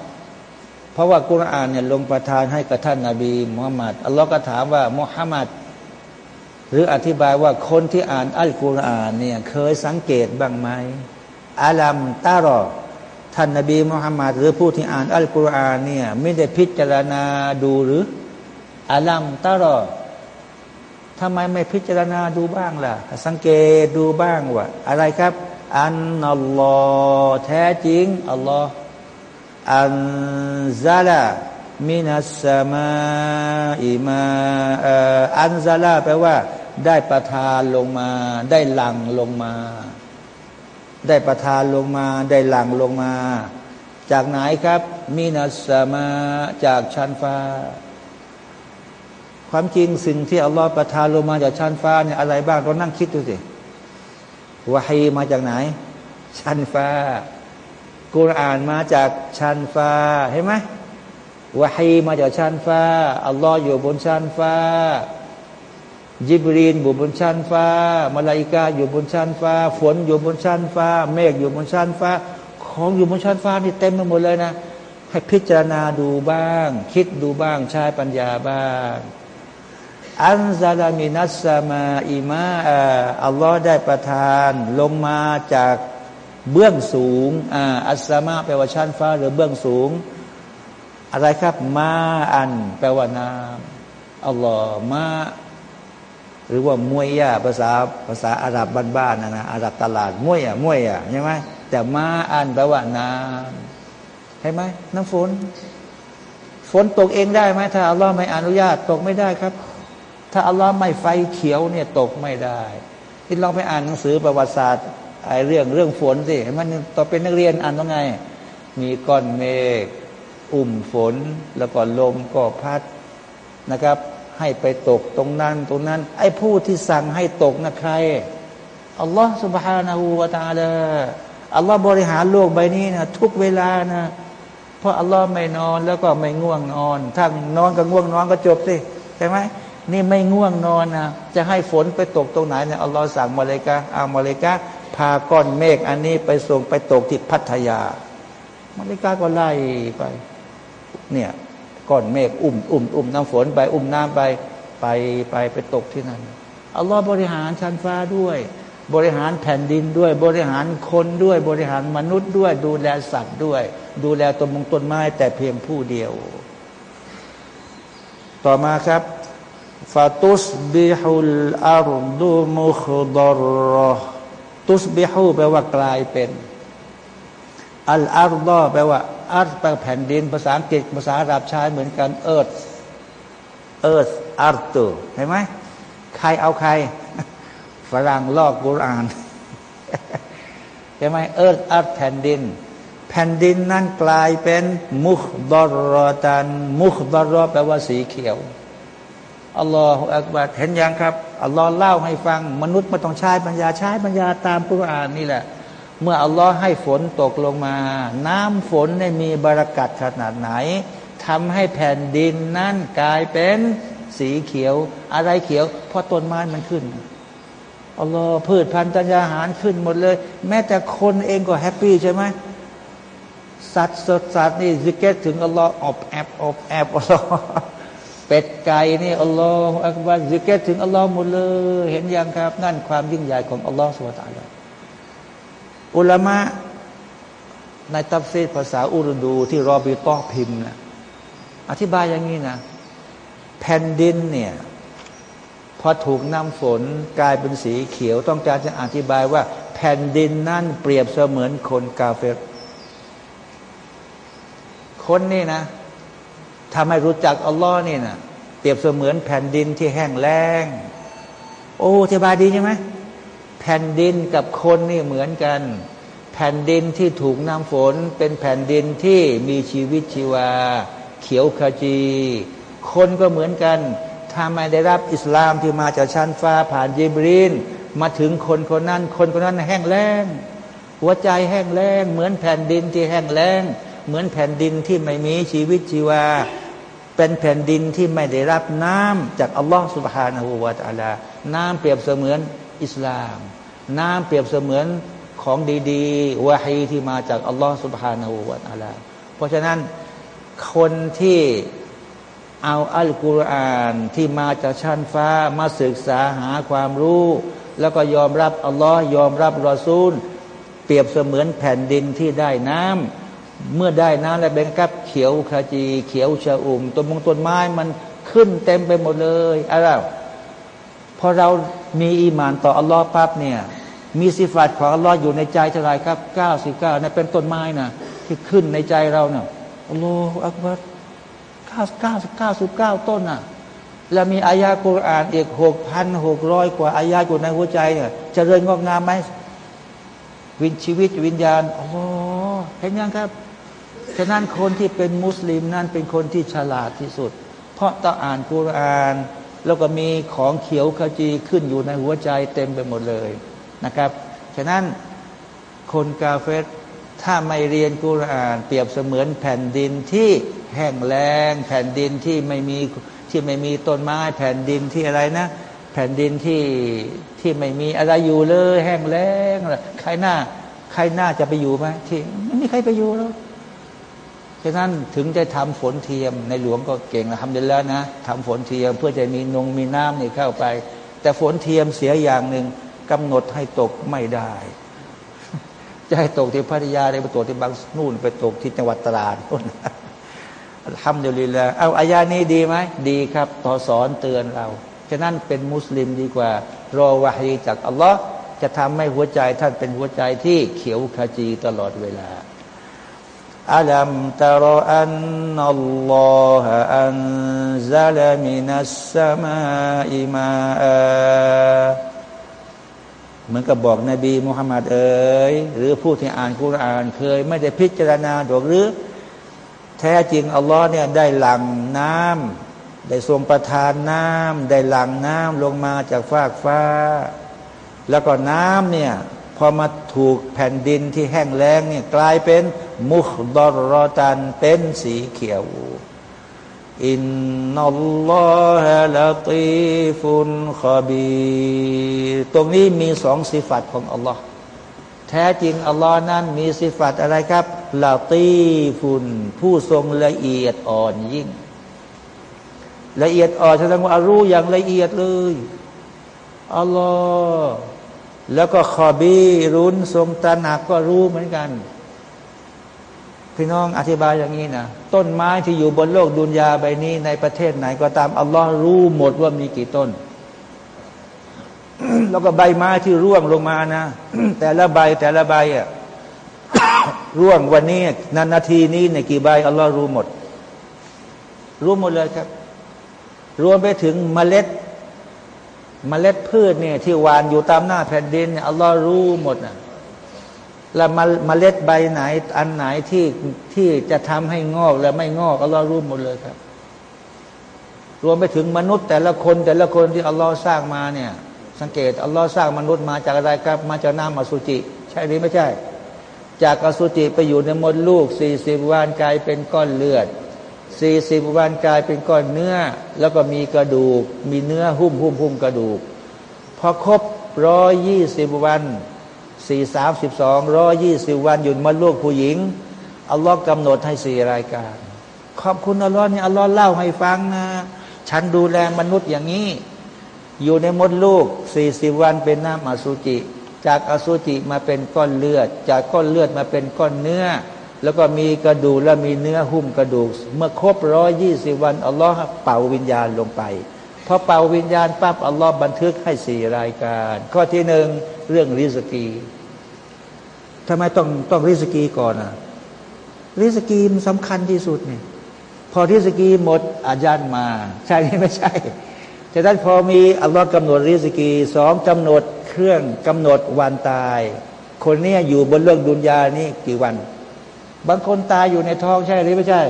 เพราะว่ากุรอานเนี่ยลงประทานให้กับท่านนาบีมุฮัมมัดอัลลอฮ์ก็ถามว่ามุฮัมมัด หรืออธิบายว่าคนที่อ่านอัลกุรอานเนี่ยเคยสังเกตบ้างไหมอาลัมตารอท่านนบีมุฮัมมัดหรือผู้ที่อ่านอัลกุรอานเนี่ยไม่ได้พิจารณาดูหรืออาลัมตารอทำไมไม่พิจารณาดูบ้างล่ะ สังเกตดูบ้างว่าอะไรครับ อันอัลลอฮ์แท้จริงอัลลอฮ์อันซาลามินัสมาอิมาอันซาลาแปลว่า ได้ประทานลงมา ได้หลังลงมา ได้ประทานลงมา ได้หลังลงมา จากไหนครับ มินัสมาจากชั้นฟ้า ความจริงสิ่งที่อัลลอฮฺประทานลงมาจากชั้นฟ้าเนี่ยอะไรบ้างเรานั่งคิดดูสิวะฮีมาจากไหน ชั้นฟ้ากุรอานมาจากชั้นฟ้าเห็นไหมวะฮีมาจากชั้นฟ้า อัลลอฮ์อยู่บนชั้นฟ้า ยิบรีนอยู่บนชั้นฟ้ามาลาอิกาอยู่บนชั้นฟ้า ฝนอยู่บนชั้นฟ้า เมฆอยู่บนชั้นฟ้า ของอยู่บนชั้นฟ้านี่เต็มไปหมดเลยนะ ให้พิจารณาดูบ้าง คิดดูบ้างใช้ปัญญาบ้าง อันซาลามินัสมาอิมาอัลลอฮ์ได้ประทาน ลงมาจากเบื้องสูงอ่าอัสมาแปลว่าชั้นฟ้า หรือเบื้องสูง อะไรครับ มาอัน แปลว่าน้ำอัลลอฮ์มา หรือว่ามวยยาภาษาภาษาอาหรับบ้านๆนะนะอาหรับตลาดมวยอะมวยอะใช่ไหมแต่มาอ่านแปลว่าน้ำใช่ไหมน้ำฝน ฝนตกเองได้ไหมถ้าอัลลอฮ์ไม่อนุญาตตกไม่ได้ครับ ถ้าอัลลอฮ์ไม่ไฟเขียวเนี่ยตกไม่ได้ ที่เราไปอ่านหนังสือประวัติศาสตร์ไอ้เรื่องเรื่องฝนสิมันตอนเป็นนักเรียนอ่านว่าไง มีก้อนเมฆอุ่มฝนแล้วก็ลมก็พัดนะครับ ให้ไปตกตรงนั้นตรงนั้น ไอ้ผู้ที่สั่งให้ตกนะใครอัลลอฮ์ سبحانه และ تعالى อัลลอฮ์บริหารโลกใบนี้นะทุกเวลานะเพราะอัลลอฮ์ไม่นอนแล้วก็ไม่ง่วงนอน ถ้านอนก็ง่วงนอนก็จบสิใช่ไหมนี่ไม่ง่วงนอนนะจะให้ฝนไปตกตรงไหนเนี่ยอัลลอฮ์สั่งมาเลยกะเอามาเลยกะพาก้อนเมฆอันนี้ไปส่งไปตกที่พัทยามาเลยกาก็ไล่ไป เนี่ย ก้อนเมฆอุ้มอุ้มอุ้มน้ำฝนไปอุ้มน้ำไปไปไปไปตกที่นั่นอัลลอฮ์บริหารชั้นฟ้าด้วย บริหารแผ่นดินด้วย บริหารคนด้วย บริหารมนุษย์ด้วย ดูแลสัตว์ด้วย ดูแลต้นมงต้นไม้แต่เพียงผู้เดียว ต่อมาครับفتصبح الأرض مخضرة تصبح แปลว่ากลายเป็น الأرض แปลว่า أرض แปลแผ่นดิน ภาษาอังกฤษภาษาอาหรับใช้เหมือนกัน earth earth أرض เห็นไหมใครเอาใคร ฝรั่งลอกกุรอานใช่ไหมเอิร์ธอาร์แผ่นดิน แผ่นดินนั้นกลายเป็นมุขดรอตัน มุขดรอแปลว่าสีเขียวอัลลอฮฺอักบัดเห็นยังครับอัลลอฮ์เล่าให้ฟัง มนุษย์ไม่ต้องใช้ปัญญาใช้ปัญญาตามกุรอานนี่แหละ เมื่ออัลลอฮ์ให้ฝนตกลงมา น้ำฝนได้มีบารักัดขนาดไหนทำให้แผ่นดินนั้นกลายเป็นสีเขียว อะไรเขียว เพราะต้นไม้มันขึ้นอัลลอฮ์พืชพันธุ์ธัญญาหารขึ้นหมดเลย แม้แต่คนเองก็แฮปปี้ใช่ไหมสัตว์สดสัตว์นี่ซิกเก็ตถึงอัลลอฮ์อบแอบอบแอบอัลลอฮ์เป็ดไก่นี่อัลลอฮฺอักบารซิกเกตถึงอัลลอฮ์หมดเลย เห็นยังครับ นั่นความยิ่งใหญ่ของอัลลอฮฺสุบตาล อุลามะในตัฟซีภาษาอุรดูที่รอบิตอพิมพ์นะอธิบายอย่างนี้นะ แผ่นดินเนี่ยพอถูกน้ำฝนกลายเป็นสีเขียว ต้องการจะอธิบายว่า แผ่นดินนั่นเปรียบเสมือนคนกาเฟรคนนี่นะถ้าไม่รู้จักอัลลอฮ์นี่นะเปรียบเสมือนแผ่นดินที่แห้งแล้ง โอ้ทบายดีใช่ไหม แผ่นดินกับคนนี่เหมือนกัน แผ่นดินที่ถูกน้ำฝน เป็นแผ่นดินที่มีชีวิตชีวา เขียวขจี คนก็เหมือนกัน ถ้าไม่ได้รับอิสลามที่มาจากชั้นฟ้าผ่านยิบรีนมาถึงคนคนนั้น คนคนนั้นแห้งแล้งหัวใจแห้งแล้งเหมือนแผ่นดินที่แห้งแล้งเหมือนแผ่นดินที่ไม่มีชีวิตชีวา เป็นแผ่นดินที่ไม่ได้รับน้ำจากอัลลอฮฺสุบฮานาหูวาตาลา น้ำเปรียบเสมือนอิสลาม น้ำเปรียบเสมือนของดีๆวาฮีที่มาจากอัลลอฮฺสุบฮานาหูวาตาลาเพราะฉะนั้นคนที่เอาอัลกุรอานที่มาจากชั้นฟ้ามาศึกษาหาความรู้ แล้วก็ยอมรับอัลลอฮ์ยอมรับรอซูล เปรียบเสมือนแผ่นดินที่ได้น้ำเมื่อได้น้ำแล้วเป็นกับเขียวขจี เขียวชะอุ่มต้นมงต้นไม้มันขึ้นเต็มไปหมดเลยอะไรพอเรา มีอีมานต่ออัลลอฮ์ปั๊บเนี่ย มีสิฟัตของอัลลอฮ์อยู่ในใจเท่าไรครับเก้าสิบเก้านี่เป็นต้นไม้นะที่ขึ้นในใจเราเนี่ยอัลลอฮ์อักบัรเก้าเก้าสิบเก้าสิบเก้าต้นน่ะ แล้วมีอายากุรอานอีกหกพันหกร้อยกว่าอายาอยู่ในหัวใจเนี่ยจะเริญงอกงามไหมวินชีวิตวิญญาณอ๋อเห็นยังครับฉะนั้นคนที่เป็นมุสลิมนั้นเป็นคนที่ฉลาดที่สุด เพราะต้องอ่านกุรอาน แล้วก็มีของเขียวขจีขึ้นอยู่ในหัวใจเต็มไปหมดเลยนะครับ ฉะนั้นคนกาเฟตถ้าไม่เรียนกุรอาน เปรียบเสมือนแผ่นดินที่แห้งแล้งแผ่นดินที่ไม่มีที่ไม่มีต้นไม้ แผ่นดินที่อะไรนะ แผ่นดินที่ที่ไม่มีอะไรอยู่เลย แห้งแล้งใครหน้า ใครหน้าจะไปอยู่ไหมที่ไม่มีใครไปอยู่แล้ว ฉะนั้นถึงจะทำฝนเทียมในหลวงก็เก่งนะทำได้แล้วนะทำฝนเทียมเพื่อจะมีนงมีน้ำนี่เข้าไป แต่ฝนเทียมเสียอย่างหนึ่งกำหนดให้ตกไม่ได้ จะให้ตกที่พัทยาได้ปตกที่บางนู่นไปตกที่จังหวัดตราดนู่นทำเดี๋ยวนี้แล้วเอาอายานี้ดีไหมดีครับ ต่อสอนเตือนเรา ฉะนั้นเป็นมุสลิมดีกว่า รอวาฮีจากอัลลอฮ์จะทำให้หัวใจท่านเป็นหัวใจที่เขียวขจีตลอดเวลา อัลัมตรอันนัลลอฮฺอันซาลมินัสสมาอิมาเหมือนกับบอกนบีมุฮัมมัดเอ๋ยหรือผู้ที่อ่านคุรานเคย ไม่ได้พิจารณาดอกหรือแแท้จริง อัลลอฮ์เนี่ยได้หลั่งน้ำได้ทรงประทานน้ำได้หลั่งน้ำลงมาจากฟากฟ้า แล้วก็น้ำเนี่ย พอมาถูกแผ่นดินที่แห้งแล้งเนี่ยกลายเป็นมุขดอรอตันเป็นสีเขียว อินนัลลอฮะละตีฟุนขบีตรงนี้มีสองสิฟัตของอัลลอฮ์แท้จริงอัลลอฮ์นั้นมีสิฟัตอะไรครับละตีฟุนผู้ทรงละเอียดอ่อนยิ่ง ละเอียดอ่อนแสดงว่ารู้อย่างละเอียดเลยอัลลอฮ์ แล้วก็ขอบีรุนทรงตระหนักก็รู้เหมือนกัน พี่น้องอธิบายอย่างนี้นะต้นไม้ที่อยู่บนโลกดุนยาใบนี้ ในประเทศไหนก็ตามอัลลอฮ์รู้หมดว่ามีกี่ต้น แล้วก็ใบไม้ที่ร่วงลงมานะ แต่ละใบแต่ละใบอะร่วงวันนี้นานาทีนี้ในกี่ใบอัลลอฮ์รู้หมด รู้หมดเลยครับ รวมไปถึงเมล็ด มเมล็ดพืชเนี่ยที่วานอยู่ตามหน้าแผ่นดินเนี่ยอัลลอฮ์รู้หมดนะแล้วมเมล็ดใบไหน อันไหนที่ที่จะทำให้งอกและไม่งอกอัลลอฮ์รู้หมดเลยครับ รวมไปถึงมนุษย์ แต่ละคนแต่ละคนที่อัลลอฮ์สร้างมาเนี่ย สังเกตอัลลอฮ์สร้างมนุษย์มาจากอะไรครับ มาจากน้ำอสุจิ ใช่หรือไม่ใช่ จากอสุจิไปอยู่ในมดลูกสี่สิบวันกลายเป็นก้อนเลือด สี่สิบวันกลายเป็นก้อนเนื้อ แล้วก็มีกระดูก มีเนื้อหุ้มหุ้มหุ้มกระดูก พอครบร้อยยี่สิบวันสี่สามสิบสองร้อยี่สิบวันหยุดมาลูกผู้หญิงอัลลอฮ์กำหนดให้สี่รายการ ขอบคุณอัลลอฮ์นี่ยอัลลอฮ์เล่าให้ฟังนะ ฉันดูแลมนุษย์อย่างนี้ อยู่ในมดลูกสี่สิบวันเป็นน้ำอสุจิ จากอสุจิมาเป็นก้อนเลือด จากก้อนเลือดมาเป็นก้อนเนื้อ แล้วก็มีกระดูกและมีเนื้อหุ้มกระดูก เมื่อครบร้อยยี่สิบวันอัลลอฮ์เป่าวิญญาณลงไปพอเป่าวิญญาณปั๊บอัลลอฮ์บันทึกให้สี่รายการ ข้อที่หนึ่งเรื่องริสกีทำไมต้องต้องริสกีก่อนอะริสกีมันสำคัญที่สุดเนี่ยพอริสกีหมดอาจารย์มา ใช่ไหมไม่ใช่แต่ท่านพอมีอัลลอฮ์กำหนดริสกีสองกำหนดเครื่องกำหนดวันตาย คนเนี้ยอยู่บนโลกดุนยานี่กี่วัน บางคนตายอยู่ในท้องใช่หรือไม่ใช่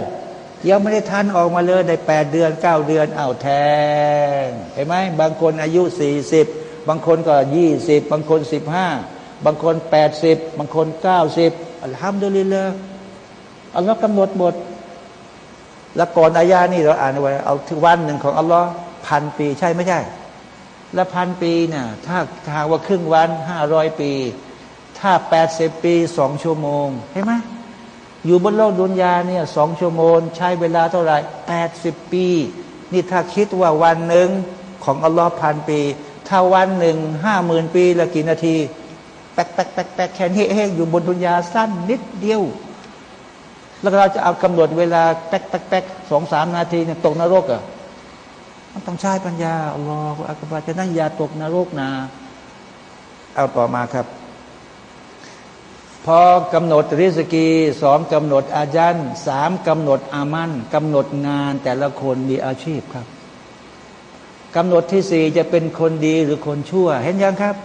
ยังไม่ได้ทันออกมาเลยได้แปดเดือนเก้าเดือนเอาแทงเห็นไหมบางคนอายุสี่สิบบางคนก็ยี่สิบบางคนสิบห้าบางคนแปดสิบบางคนเก้าสิบอัลฮัมดุลิลละอัลลอฮ์กำหนดหมดแล้วก่อนอายานี่เราอ่านไว้เอาถึงวันหนึ่งของอัลลอฮ์พันปีใช่ไม่ใช่ แล้วพันปีเนี่ยถ้าถ้าว่าครึ่งวันห้าร้อยปี ถ้าแปดสิบปีสองชั่วโมงเห็นไหม อยู่บนโลกดุนยาเนี่ยสองชั่วโมงใช้เวลาเท่าไหร่แปดสิบปี นี่ถ้าคิดว่าวันหนึ่งของอัลลอฮ์พันปี ถ้าวันหนึ่งห้าหมื่นปีละกี่นาที แป๊กแป๊กแป๊กแป๊กแค่นี้เองอยู่บนดุนยาสั้นนิดเดียว แล้วเราจะเอากำหนดเวลาแป๊กแป๊กแป๊กสองสามนาทีเนี่ยตกนรกอะมันต้องใช้ปัญญาอัลลอฮฺอักบารจะนั่นอย่าตกนรกนะเอาต่อมาครับ พอกำหนดริสกีสองกำหนดอาจันสามกำหนดอามันกำหนดงานแต่ละคนมีอาชีพครับกำหนดที่สี่จะเป็นคนดีหรือคนชั่ว เห็นยังครับ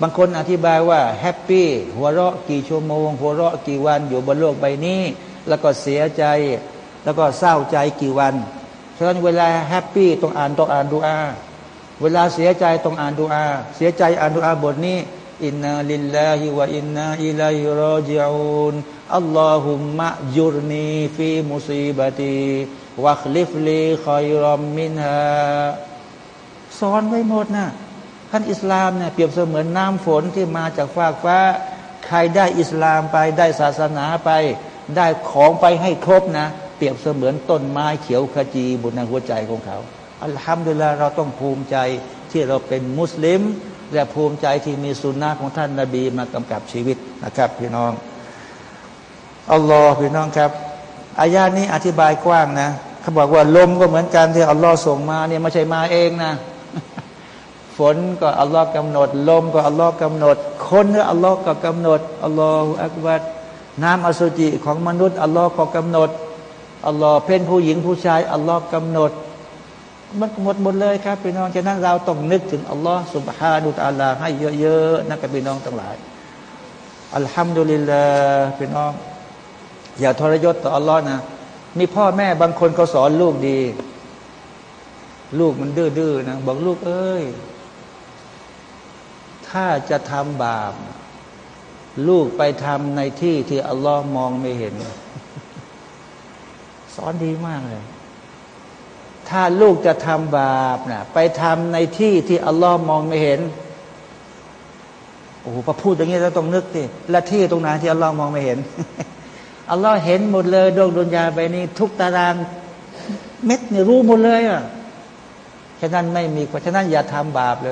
บางคนอธิบายว่า happy หัวเราะกี่ชั่วโมง หัวเราะกี่วันอยู่บนโลกใบนี้ แล้วก็เสียใจ แล้วก็เศร้าใจกี่วันฉะนั้นเวลา happy ต้องอ่านต้องอ่านดุอา เวลาเสียใจต้องอ่านดุอา เสียใจอ่านดุอาบทนี้ إنا لله وإنا إليه راجعون اللهم أجرني في مصيبتيวัคลิฟลีคอยรอมมินฮาสอนไว้หมดนะท่านอิสลามเนี่ยเปรียบเสมือนน้ำฝนที่มาจากฟากฟ้า ใครได้อิสลามไปได้ศาสนาไป ได้ของไปให้ครบนะ เปรียบเสมือนต้นไม้เขียวขจีบนหัวใจของเขา อัลฮัมดุลิลลาเราต้องภูมิใจที่เราเป็นมุสลิม และภูมิใจที่มีสุนนะของท่านนาบีมากำกับชีวิตนะครับพี่น้องอัลลอฮ์พี่น้องครับอายานี้อธิบายกว้างนะเขาบอกว่าลมก็เหมือนกันที่อัลลอฮ์ส่งมาเนี่ยไม่ใช่มาเองนะ ฝนก็อัลลอฮ์กำหนด ลมก็อัลลอฮ์กำหนด คนก็อัลลอฮ์ก็กำหนดอัลลอฮฺอักบัดน้ำอสุจิของมนุษย์อัลลอฮ์ก็กำหนดอัลลอฮ์เป็นผู้หญิงผู้ชายอัลลอฮ์กำหนด มันหมดหมดเลยครับพี่น้อง ฉะนั้นเราต้องนึกถึงอัลลอฮ์สุบฮานุตาลาให้เยอะๆนะครับพี่น้องทั้งหลาย อัลฮัมดุลิลลาห์พี่น้อง อย่าทรยศต่ออัลลอฮ์นะ มีพ่อแม่บางคนเขาสอนลูกดี ลูกมันดื้อๆนะ บอกลูกเอ้ย ถ้าจะทำบาป ลูกไปทำในที่ที่อัลลอฮ์มองไม่เห็น สอนดีมากเลย ถ้าลูกจะทำบาปนะไปทำในที่ที่อัลลอฮ์มองไม่เห็นโอ้โหพอพูดอย่างนี้เราต้องนึกดิและที่ตรงไหนที่อัลลอฮ์มองไม่เห็นอัลลอฮ์เห็นหมดเลยดวงดุนยาไปนี้ ทุกตารางเม็ดเนี่ยรู้หมดเลยอะฉะนั้นไม่มีเพราะฉะนั้นอย่าทำบาปเล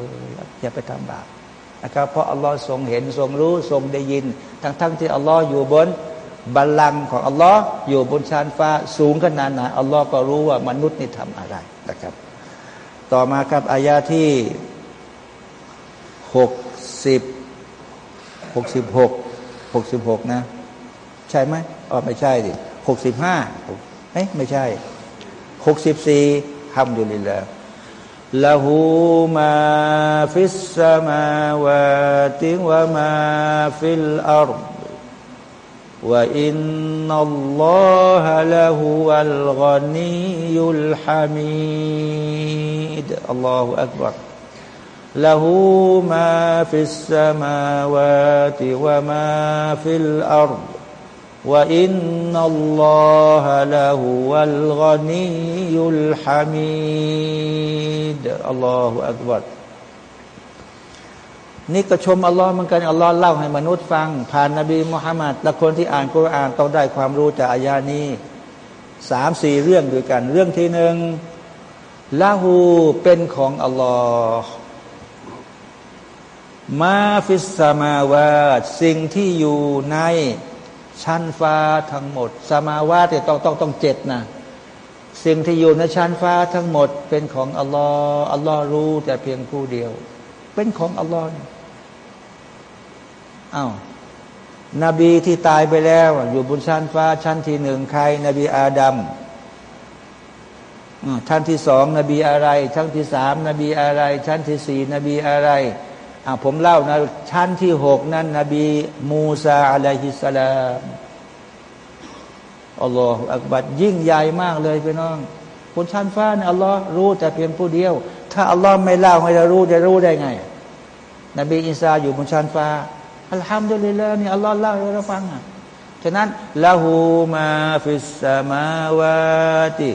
ยอย่าไปทำบาปนะครับเพราะอัลลอฮ์ทรงเห็นทรงรู้ทรงได้ยิน ทั้งทั้งที่อัลลอฮ์อยู่บน บัลลังก์ของอัลลอฮ์อยู่บนชานฟ้าสูงขนาดไหนอัลลอฮ์ก็รู้ว่ามนุษย์นี่ทำอะไรนะครับ ต่อมาครับอายาที่หกสิบหกสิบหกหกสิบหกนะ ใช่ไหมอ๋อไม่ใช่ดิหกสิบห้าเอ้ยไม่ใช่หกสิบสี่الحمد لله له ما في السماوات وما في الأرض وإن الله لهو الغني الحميد. الله أكبر. له ما في السماوات وما في الأرض. وإن الله لهو الغني الحميد. الله أكبر. นี่ก็ชมอัลลอฮ์เหมือนกันอัลลอฮ์เล่าให้มนุษย์ฟัง ผ่านนบีมุฮัมมัดและคนที่อ่านกุรอานต้องได้ความรู้จากอายานี้สามสี่เรื่องด้วยกัน เรื่องที่หนึ่งله เป็นของอัลลอฮ์ما في السماوات สิ่งที่อยู่ในชั้นฟ้าทั้งหมด سماوات ต้องต้องต้องเจ็ดนะสิ่งที่อยู่ในชั้นฟ้าทั้งหมด เป็นของอัลลอฮ์อัลลอฮ์รู้แต่เพียงผู้เดียว เป็นของอัลลอฮ์ อา้าวนบีที่ตายไปแล้ว อยู่บนชั้นฟ้า ชั้นที่หนึ่งใคร นบีอาดัมชั้นที่สองนบีอะไร ชั้นที่สามนบีอะไร ชั้นที่สี่นบีอะไรอ่าผมเล่านะชั้นที่หกนั้น นบีมูซาอะลัยฮิสสลามอัลลอฮฺอักบัดยิ่งใหญ่มากเลยพี่น้องบนชั้นฟ้าเนี่ยอัลลอฮ์รู้แต่เพียงผู้เดียว ถ้าอัลลอฮ์ไม่เล่าให้เรารู้จะรู้ได้ไง นบีอิสาอยู่บนชั้นฟ้า الحمد لله นี่อัลลอฮ์เล่าให้เราฟังอะฉะนั้นله ما في السماوات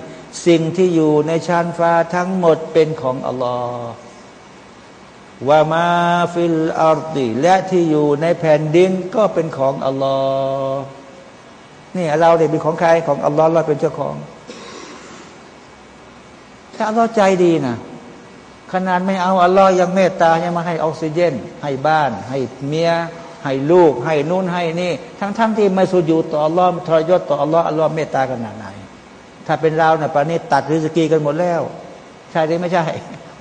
สิ่งที่อยู่ในชั้นฟ้าทั้งหมดเป็นของอัลลอฮ์وما في الأرض และที่อยู่ในแผ่นดินก็เป็นของอัลลอฮ์นี่เราเนี่ยเป็นของใครของอัลลอฮ์เราเป็นเจ้าของ ถ้าอัลลอฮ์ใจดีนะขนาดไม่เอาอัลลอฮ์ยังเมตตายังมาให้ออกซิเจน ให้บ้าน ให้เมีย ให้ลูกให้นู่นให้นี่ ทั้งๆทที่ไม่สุญูต่ออัลลอฮ์ทรยศต่ออัลลอฮ์อัลลอฮ์เมตตาขนาดไหนถ้าเป็นเราเนี่ยปานนี้ตัดริสกีกันหมดแล้ว ใช่หรือไม่ใช่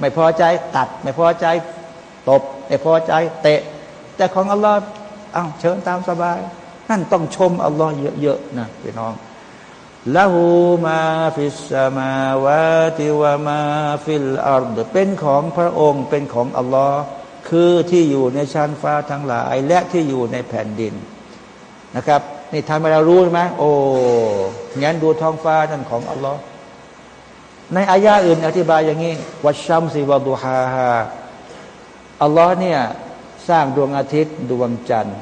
ไม่พอใจตัด ไม่พอใจตบ ไม่พอใจเตะ แต่ของอัลลอฮ์อ้าเชิญตามสบาย นั่นต้องชมอัลลอฮ์เยอะๆนะพี่น้องله ما في السماوات وما في الأرض เป็นของพระองค์เป็นของอัลลอฮ์ คือที่อยู่ในชั้นฟ้าทั้งหลาย และที่อยู่ในแผ่นดินนะครับ นี่ทำให้เรารู้ไหมโอ้งั้นดูท้องฟ้านั่นของอัลลอฮ์ในอายาอื่นอธิบายอย่างนี้والشمس وضحاها อัลลอฮ์เนี่ยสร้างดวงอาทิตย์ดวงจันทร์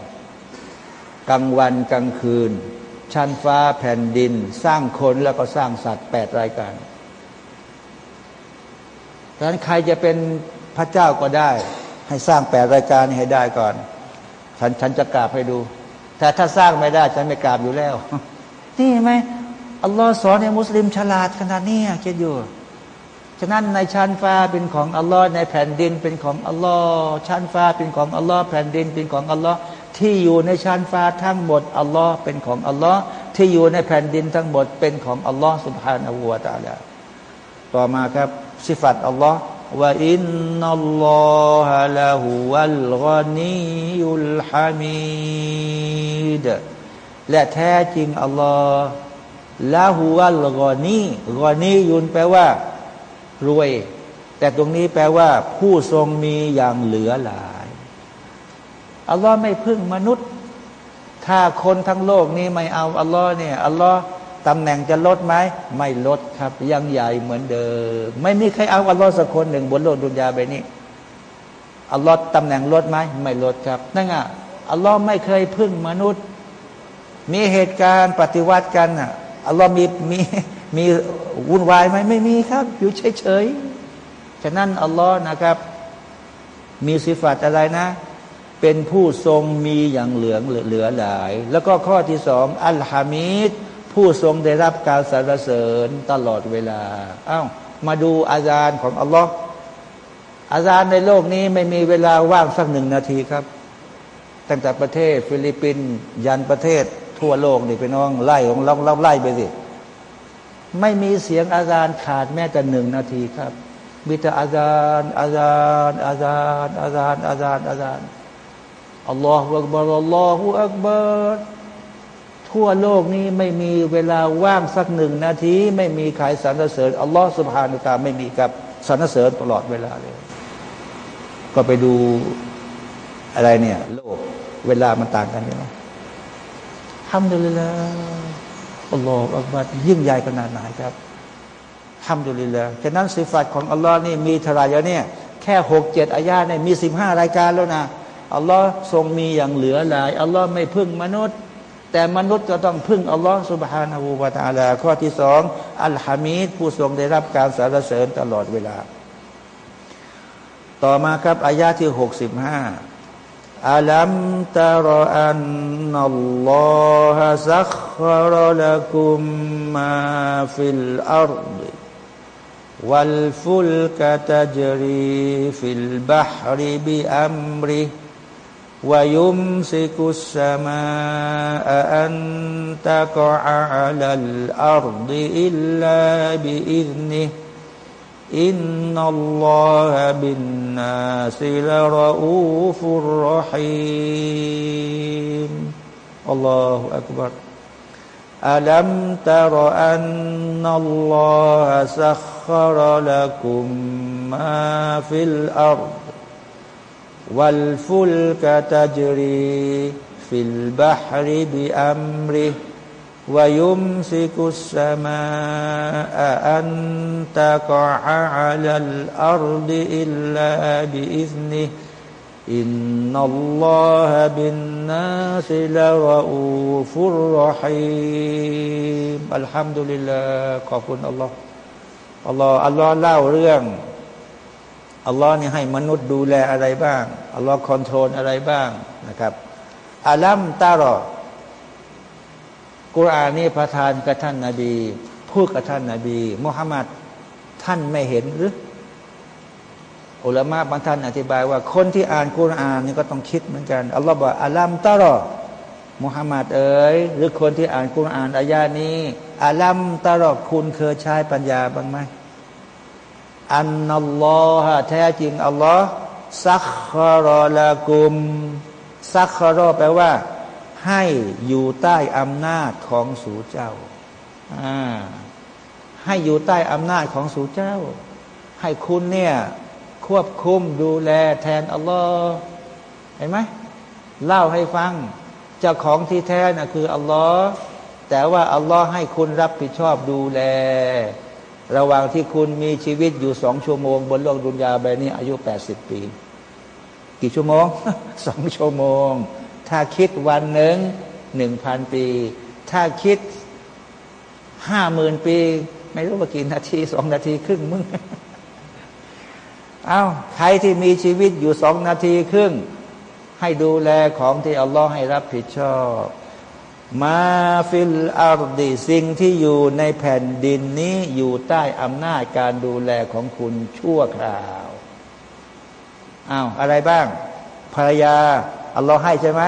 กลางวันกลางคืน ชั้นฟ้าแผ่นดิน สร้างคนแล้วก็สร้างสัตว์แปดรายการดังนั้นใครจะเป็นพระเจ้าก็ได้ ให้สร้างแปดรายการนี้ให้ได้ก่อน ฉันฉันจะกราบให้ดู แต่ถ้าสร้างไม่ได้ ฉันไม่กราบอยู่แล้ว นี่ไหมอัลลอฮ์สอนให้มุสลิมฉลาดขนาดนี้คิดอยู่ ฉะนั้นในชั้นฟ้าเป็นของอัลลอฮ์ในแผ่นดินเป็นของอัลลอฮ์ชั้นฟ้าเป็นของอัลลอฮ์แผ่นดินเป็นของอัลลอฮ์ที่อยู่ในชั้นฟ้าทั้งหมดอัลลอฮ์เป็นของอัลลอฮ์ที่อยู่ในแผ่นดินทั้งหมดเป็นของอัลลอฮ์สุบฮานาหัวตาลาต่อมาครับสิฟัตอัลลอฮ์ ว่าอินนัลลอฮะละหูวัลกานียุลฮามีดและแท้จริงอัลลอฮ์ละหูวัลกานีกานียุนแปลว่า รวย แต่ตรงนี้แปลว่า ผู้ทรงมีอย่างเหลือหลาย อัลลอฮ์ไม่พึ่งมนุษย์ ถ้าคนทั้งโลกนี้ไม่เอาอัลลอฮ์เนี่ยอัลลอฮ์ ตำแหน่งจะลดไหมไม่ลดครับ ยังใหญ่เหมือนเดิม ไม่มีใครเอาอัลลอฮ์สักคนหนึ่งบนโลกดุนยาใบนี้อัลลอฮ์ตำแหน่งลดไหมไม่ลดครับนั่นไงอัลลอฮ์ไม่เคยพึ่งมนุษย์ มีเหตุการณ์ปฏิวัติกันอะอัลลอฮ์มีมีมีวุ่นวายไหมไม่มีครับ อยู่เฉยๆฉะนั้นอัลลอฮ์นะครับ มี صفات อะไรนะ เป็นผู้ทรงมีอย่างเหลือเหลือหลาย แล้วก็ข้อที่สองالحميد ผู้ทรงได้รับการสรรเสริญตลอดเวลาอา้าวมาดูอาจารย์ของอัลลอฮ์อาจารย์ในโลกนี้ไม่มีเวลาว่างสักหนึ่งนาทีครับ ตั้งแต่ประเทศฟิลิปปินส์ยันประเทศทั่วโลกนี่ไปน้องไล่ของเราเราไล่ไปสิไม่มีเสียงอาจารย์ขาดแม้แต่หนึ่งนาทีครับ มีแต่อาจารย์อาจารย์อาจารย์อาจารย์อาจารย์อาจารย์อัลลอฮฺอักบารอัลลอฮฺอักบาร ทั่วโลกนี้ไม่มีเวลาว่างสักหนึ่งนาที ไม่มีใครสรรเสริญอัลลอฮฺสุบฮานุตาไม่มีครับสรรเสริญตลอดเวลาเลย ก็ไปดูอะไรเนี่ย โลกเวลามันต่างกันใช่ไหมทำดุลิลาอัลลอฮฺอักบารยิ่งใหญ่ขนาดไหนครับทำดุลิลาฉะนั้นสิฟัตของอัลลอฮ์นี่มีเทรายเนี่ย แค่หกเจ็ดอายาเนี่ยมีสิบห้ารายการแล้วนะอัลลอฮ์ทรงมีอย่างเหลือหลายอัลลอฮ์ไม่พึ่งมนุษย์ แต่มนุษย์ก็ต้องพึ่งอัลลอฮ์สุบฮานาหูวาตาลา ข้อที่สองอัลฮามิดผู้ทรงได้รับการสรรเสริญตลอดเวลา ต่อมาครับอายาที่หกสิบห้าألم تر أن الله سخر لكم ما في الأرض والفلك تجري في البحر بأمره ويمسك السماء أن تقع على الأرض إلا بإذنه. إن الله بالناس رحيم. الله أكبر. ألم تر أن الله سخر لكم ما في الأرض؟ والفلك تجري في البحر بأمره ويمسك السماء أن تقع على الأرض إلا بإذنه إن الله بالناس لرؤوف رحيم الحمد لله ขอบคุณอัลลอฮ์อัลลอฮ์อัลลอฮ์เล่าเรื่อง อัลลอฮ์นี่ให้มนุษย์ดูแลอะไรบ้างอัลลอฮ์คอนโทรลอะไรบ้างนะครับอัลัมตารอกุรอานนี่ประทานกับท่านนาบีพูดกับท่านนาบีมุฮัมมัดท่านไม่เห็นหรืออุลามะบางท่านอธิบายว่า คนที่อ่านกุรอานนี่ก็ต้องคิดเหมือนกันอัลลอฮ์บอกอัลัมตารอมุฮัมมัดเอ๋ยหรือคนที่อ่านกุรอานอายานี้อัลัมตารอคุณเคยใช้ปัญญาบ้างไหม อันนัลลอฮะแท้จริงอัลลอฮ์ซักคารอละกุมซักคารอแปลว่า ให้อยู่ใต้อำนาจของสูเจ้า ให้อยู่ใต้อำนาจของสูเจ้า ให้คุณเนี่ยควบคุมดูแลแทนอัลลอฮ์เห็นไหมเล่าให้ฟังเจ้าของที่แท้น่ะคืออัลลอฮ์แต่ว่าอัลลอฮ์ให้คุณรับผิดชอบดูแล ระหว่างที่คุณมีชีวิตอยู่สองชั่วโมง บนโลกดุนยาใบนี้ อายุแปดสิบปี กี่ชั่วโมงสองชั่วโมง ถ้าคิดวันหนึ่งหนึ่งพันปี ถ้าคิดห้าหมื่นปี ไม่รู้ว่ากี่นาทีสองนาทีครึ่งมึงอา้าวใครที่มีชีวิตอยู่สองนาทีครึ่ง ให้ดูแลของที่อัลลอฮ์ให้รับผิดชอบ ما في الأرض สิ่งที่อยู่ในแผ่นดินนี้อยู่ใต้อำนาจการดูแลของคุณชั่วคราวอ้าวอะไรบ้าง ภรรยา อัลลอฮ์ให้ใช่ไหม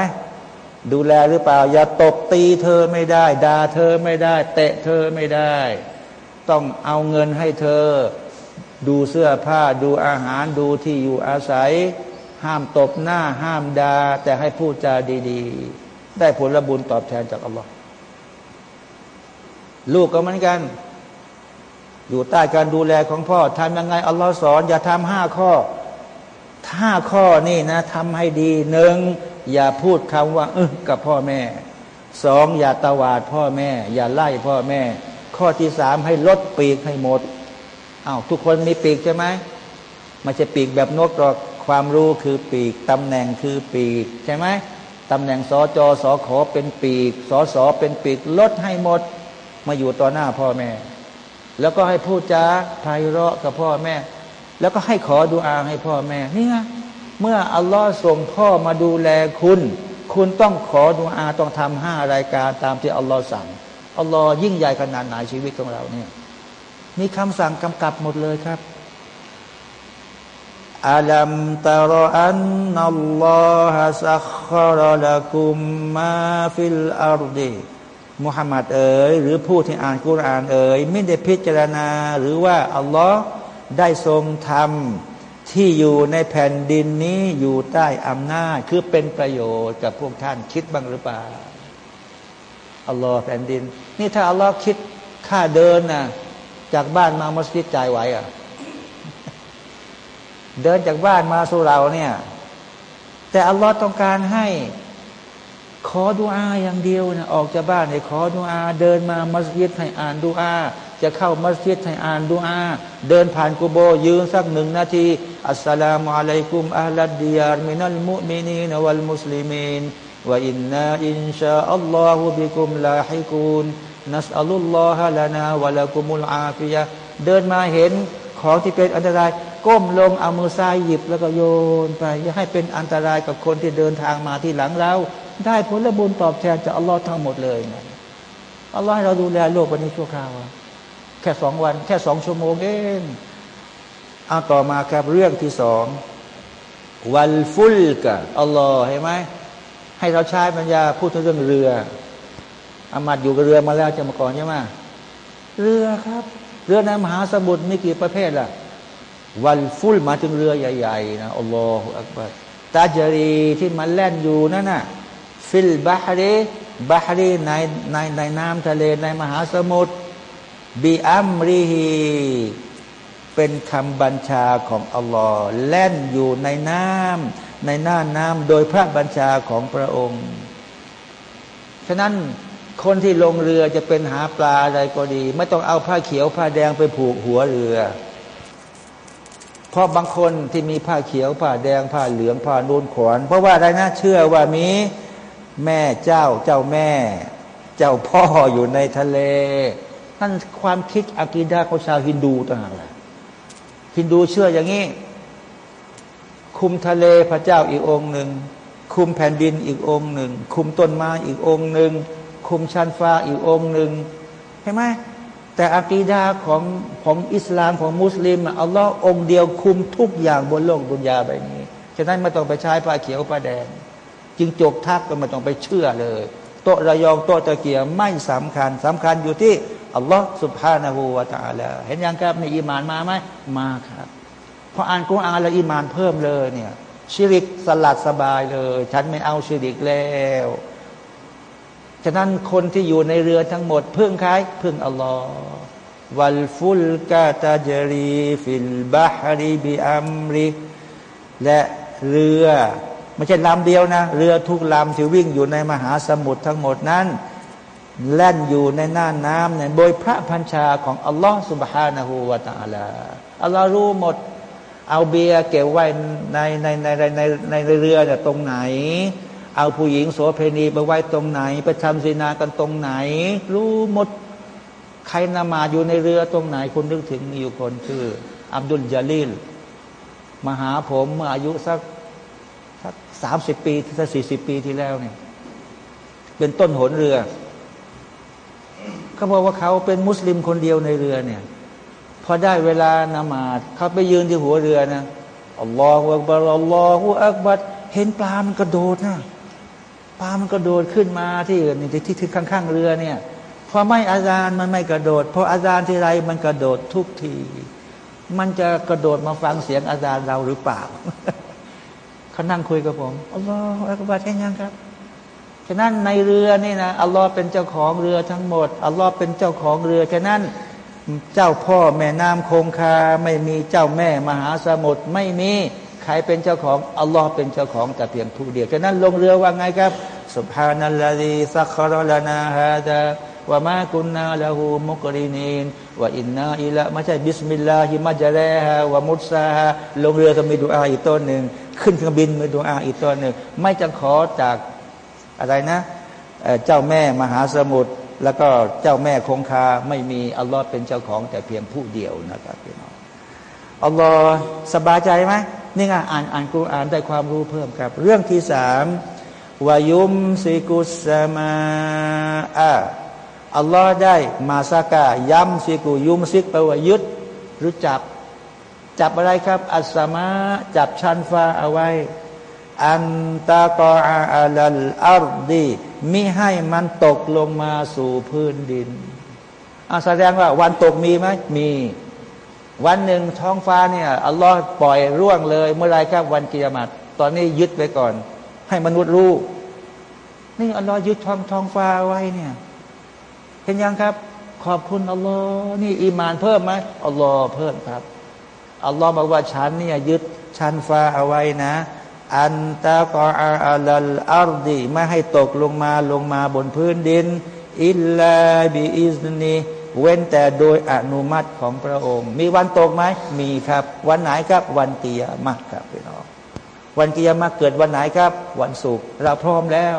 ดูแลหรือเปล่า อย่าตบตีเธอไม่ได้ด่าเธอไม่ได้ เตะเธอไม่ได้ ต้องเอาเงินให้เธอ ดูเสื้อผ้าดูอาหารดูที่อยู่อาศัย ห้ามตบหน้าห้ามดา่าแต่ให้พูดจาดี ๆ ได้ผลบุญตอบแทนจากอัลลอฮ์ลูกก็เหมือนกัน อยู่ใต้การดูแลของพ่อทำยังไงอัลลอฮ์สอน อย่าทำห้าข้อห้าข้อนี่นะทำให้ดีหนึ่งอย่าพูดคำว่าเออกับพ่อแม่สองอย่าตวาดพ่อแม่ อย่าไล่พ่อแม่ ข้อที่สามให้ลดปีกให้หมดอา้าวทุกคนมีปีกใช่ไหมไม่ใช่ปีกแบบนกหรอกความรู้คือปีกตำแหน่งคือปีกใช่ไหม ตำแหน่งสอจอสอขอเป็นปีกสอสอเป็นปีกลดให้หมด มาอยู่ต่อหน้าพ่อแม่ แล้วก็ให้พูดจาไพเราะกับพ่อแม่ แล้วก็ให้ขอดูอาให้พ่อแม่นี่ไงเมื่ออัลลอฮ์ส่งพ่อมาดูแลคุณ คุณต้องขอดูอาต้องทำห้ารายการตามที่อัลลอฮ์สั่งอัลลอฮ์ยิ่งใหญ่ขนาดไหนชีวิตของเราเนี่ยมีคำสั่งกำกับหมดเลยครับ อัลัมตารอันนัลลอฮะสักขسخر لكم ما في الأرض มุฮัมมัดเอ๋ยหรือผู้ที่อ่านกุรอานเอ๋ยไม่ได้พิจารณาหรือว่าอัลลอฮ์ได้ทรงทำที่อยู่ในแผ่นดินนี้อยู่ใต้อำนาจคือเป็นประโยชน์กับพวกท่านคิดบ้างหรือเปล่าอัลลอฮ์แผ่นดิน นี่ถ้าอัลลอฮ์คิดค่าเดินนะจากบ้านมามัสยิดจ่ายไหวอะ เดินจากบ้านมาสู่เราเนี่ย แต่อัลลอฮ์ต้องการให้ ขอดุอาอย่างเดียวนะออกจากบ้านให้ขอดุอา เดินมามัสยิดให้อ่านดุอา จะเข้ามัสยิดให้อ่านดุอา เดินผ่านกุโบยืนสักหนึ่งนาทีอัสสลามุอะลัยกุมอัลลัดดียารมินัลมุมินีนวัลมุสลิมีนว่าอินนาอินชาอัลลอฮุบิกุมลาฮิกูนนัสอัลลอฮะลานาวะลากุมุลอาฟิยะเดินมาเห็น ของที่เป็นอันตราย ก้มลงเอามือซ้ายหยิบแล้วก็โยนไปอย่าให้เป็นอันตรายกับคนที่เดินทางมาที่หลังเรา ได้ผลบุญตอบแทนจากอัลลอฮ์ทั้งหมดเลยนะอัลลอฮ์ให้เราดูแลโลกวันนี้ชั่วคราวแค่สองวัน แค่สองชั่วโมงเองเอาต่อมาครับเรื่องที่สองวันฟุลกะอัลลอฮ์เห็นไหมให้เราใช้ปัญญาพูดถึงเรื่องเรืออามัดอยู่กับเรือมาแล้วจะมาก่อนใช่ไหมเรือครับ เรือในมหาสมุทรมีกี่ประเภทล่ะ والفلك มาถึงเรือใหญ่ๆนะالله أكبر تجري ที่มันแล่นอยู่นั่นน่ะفي البحر بحر ในในในน้ำทะเลในมหาสมุทรبأمره เป็นคำบัญชาของอัลลอฮ์แล่นอยู่ในน้ำในหน้าน้ำโดยพระบัญชาของพระองค์ ฉะนั้น คนที่ลงเรือจะเป็นหาปลาอะไรก็ดี ไม่ต้องเอาผ้าเขียวผ้าแดงไปผูกหัวเรือเพราะบางคนที่มีผ้าเขียวผ้าแดงผ้าเหลืองผ้านูนขวานเพราะว่าอะไรนะเชื่อว่ามีแม่เจ้าเจ้าแม่ เจ้าพ่ออยู่ในทะเลนั่นความคิดอากีดาของชาวฮินดูต่างหากฮินดูเชื่ออย่างนี้ คุมทะเลพระเจ้าอีกองค์หนึ่งคุมแผ่นดินอีกองค์หนึ่งคุมต้นไม้อีกองค์หนึ่ง คุมชั้นฟ้าอีกองค์หนึ่งเห็นไหมแต่อากีดาของของอิสลามของมุสลิมอัลลอฮ์องเดียวคุมทุกอย่างบนโลกดุนยาใบนี้ฉะนั้นไม่ต้องไปใช้ผ้าเขียวผ้าแดง จึงจกทักก็ไม่ต้องไปเชื่อเลยโตระยองโตตะเกียไม่สำคัญสำคัญอยู่ที่อัลลอฮ์สุบฮานาหูวาตาลาเห็นยังครับในอีมานมาไหมมาครับพออ่านกุรอานแล้วอีมานเพิ่มเลยเนี่ยชิริกสลัดสบายเลย ฉันไม่เอาชิริกแล้ว ฉะนั้นคนที่อยู่ในเรือทั้งหมด พึ่งใครพึ่งอัลลอฮ์والفلك تجري في البحر بأمره และเรือไม่ใช่ลำเดียวนะ เรือทุกลำที่วิ่งอยู่ในมหาสมุทรทั้งหมดนั้น แล่นอยู่ในน่านน้ำเนี่ยโดยพระบัญชาของอัลลอฮ์سبحانه وتعالىอัลลอฮ์รู้หมด เอาเบียร์เก็บไว้ในในในในในในเรือเนี่ยตรงไหน เอาผู้หญิงโสเพณีไปไว้ตรงไหน ไปทำศีนากันตรงไหน รู้หมดใครนมาอยู่ในเรือตรงไหนคุณนึกถึงมีอยู่คนคือ อับดุลจาลิลมาหาผมเมื่ออายุสักสักสามสิบปีสักสี่สิบปีที่แล้วเนี่ยเป็นต้นหนเรือเขาบอกว่าเขาเป็นมุสลิมคนเดียวในเรือเนี่ย พอได้เวลานมาดเขาไปยืนที่หัวเรือนะอัลลอฮฺอักบัรอัลลอฮฺอักบัรเห็นปลามันกระโดดนะ ปลามันกระโดดขึ้นมาที่ที่ที่ที่ข้างๆเรือเนี่ยพอไม่อาจารย์มันไม่กระโดดพออาจารย์ที่ไรมันกระโดดทุกที มันจะกระโดดมาฟังเสียงอาจารย์เราหรือเปล่าเขานั่งคุยกับผมอัลลอฮฺอักบารแค่ยังครับฉะนั้นในเรือนี่นะอัลลอฮ์เป็นเจ้าของเรือทั้งหมดอัลลอฮ์เป็นเจ้าของเรือฉะนั้นเจ้าพ่อแม่น้ำคงคา ไม่มีเจ้าแม่มหาสมุทรไม่มี ครเป็นเจ้าของอัลลอฮ์เป็นเจ้าของแต่เพียงผู้เดียวฉะนั้นลงเรือว่าไงครับสุภานัลลอฮีซักคารลานาฮาดาวามากุนนาละหูมุกรินีนว่าอินนาอิละไม่ใช่บิสมิลลาฮิมัจาเลฮะวามุสซาะลงเรือก็มีดูอาอีกต้นหนึ่งขึ้นเครื่องบินมีดูอาอีกต้นหนึ่งไม่จังขอจากอะไรนะเจ้าแม่มหาสมุทรแล้วก็เจ้าแม่คงคาไม่มีอัลลอฮ์เป็นเจ้าของแต่เพียงผู้เดียวนะครับพี่น้อง อัลลอฮ์สบายใจไหมนี่ไงอ่านอ่านกุรอานได้ความรู้เพิ่มครับ เรื่องที่สามวายุมซิกุสมาอะอัลลอฮ์ได้มาซากายัมซิกุยุมซิกแปลว่ายึดหรือจับ จับอะไรครับ อัสมาจับชันฟ้าเอาไว้ อันตะกออาอัลอัรดีมิให้มันตกลงมาสู่พื้นดินอะแสดงว่าวันตกมีไหมมี วันหนึ่งท้องฟ้าเนี่ยอัลลอฮ์ปล่อยร่วงเลย เมื่อไรครับวันกิยามัตตอนนี้ยึดไว้ก่อน ให้มนุษย์รู้ นี่อัลลอฮ์ยึดท้องท้องฟ้าไว้เนี่ยเห็นยังครับ ขอบคุณอัลลอฮ์นี่อีมานเพิ่มไหมอัลลอฮ์เพิ่มครับอัลลอฮ์บอกว่าฉันเนี่ยยึดชั้นฟ้าเอาไว้นะ อันตะกออาอัลอัรดีไม่ให้ตกลงมาลงมาบนพื้นดิน อิลลาบิอิสนี เว้นแต่โดยอนุมัติของพระองค์ มีวันตกไหมมีครับ วันไหนครับ วันกิยามะห์ครับพี่น้องวันกิยามะห์เกิดวันไหนครับ วันศุกร์เราพร้อมแล้ว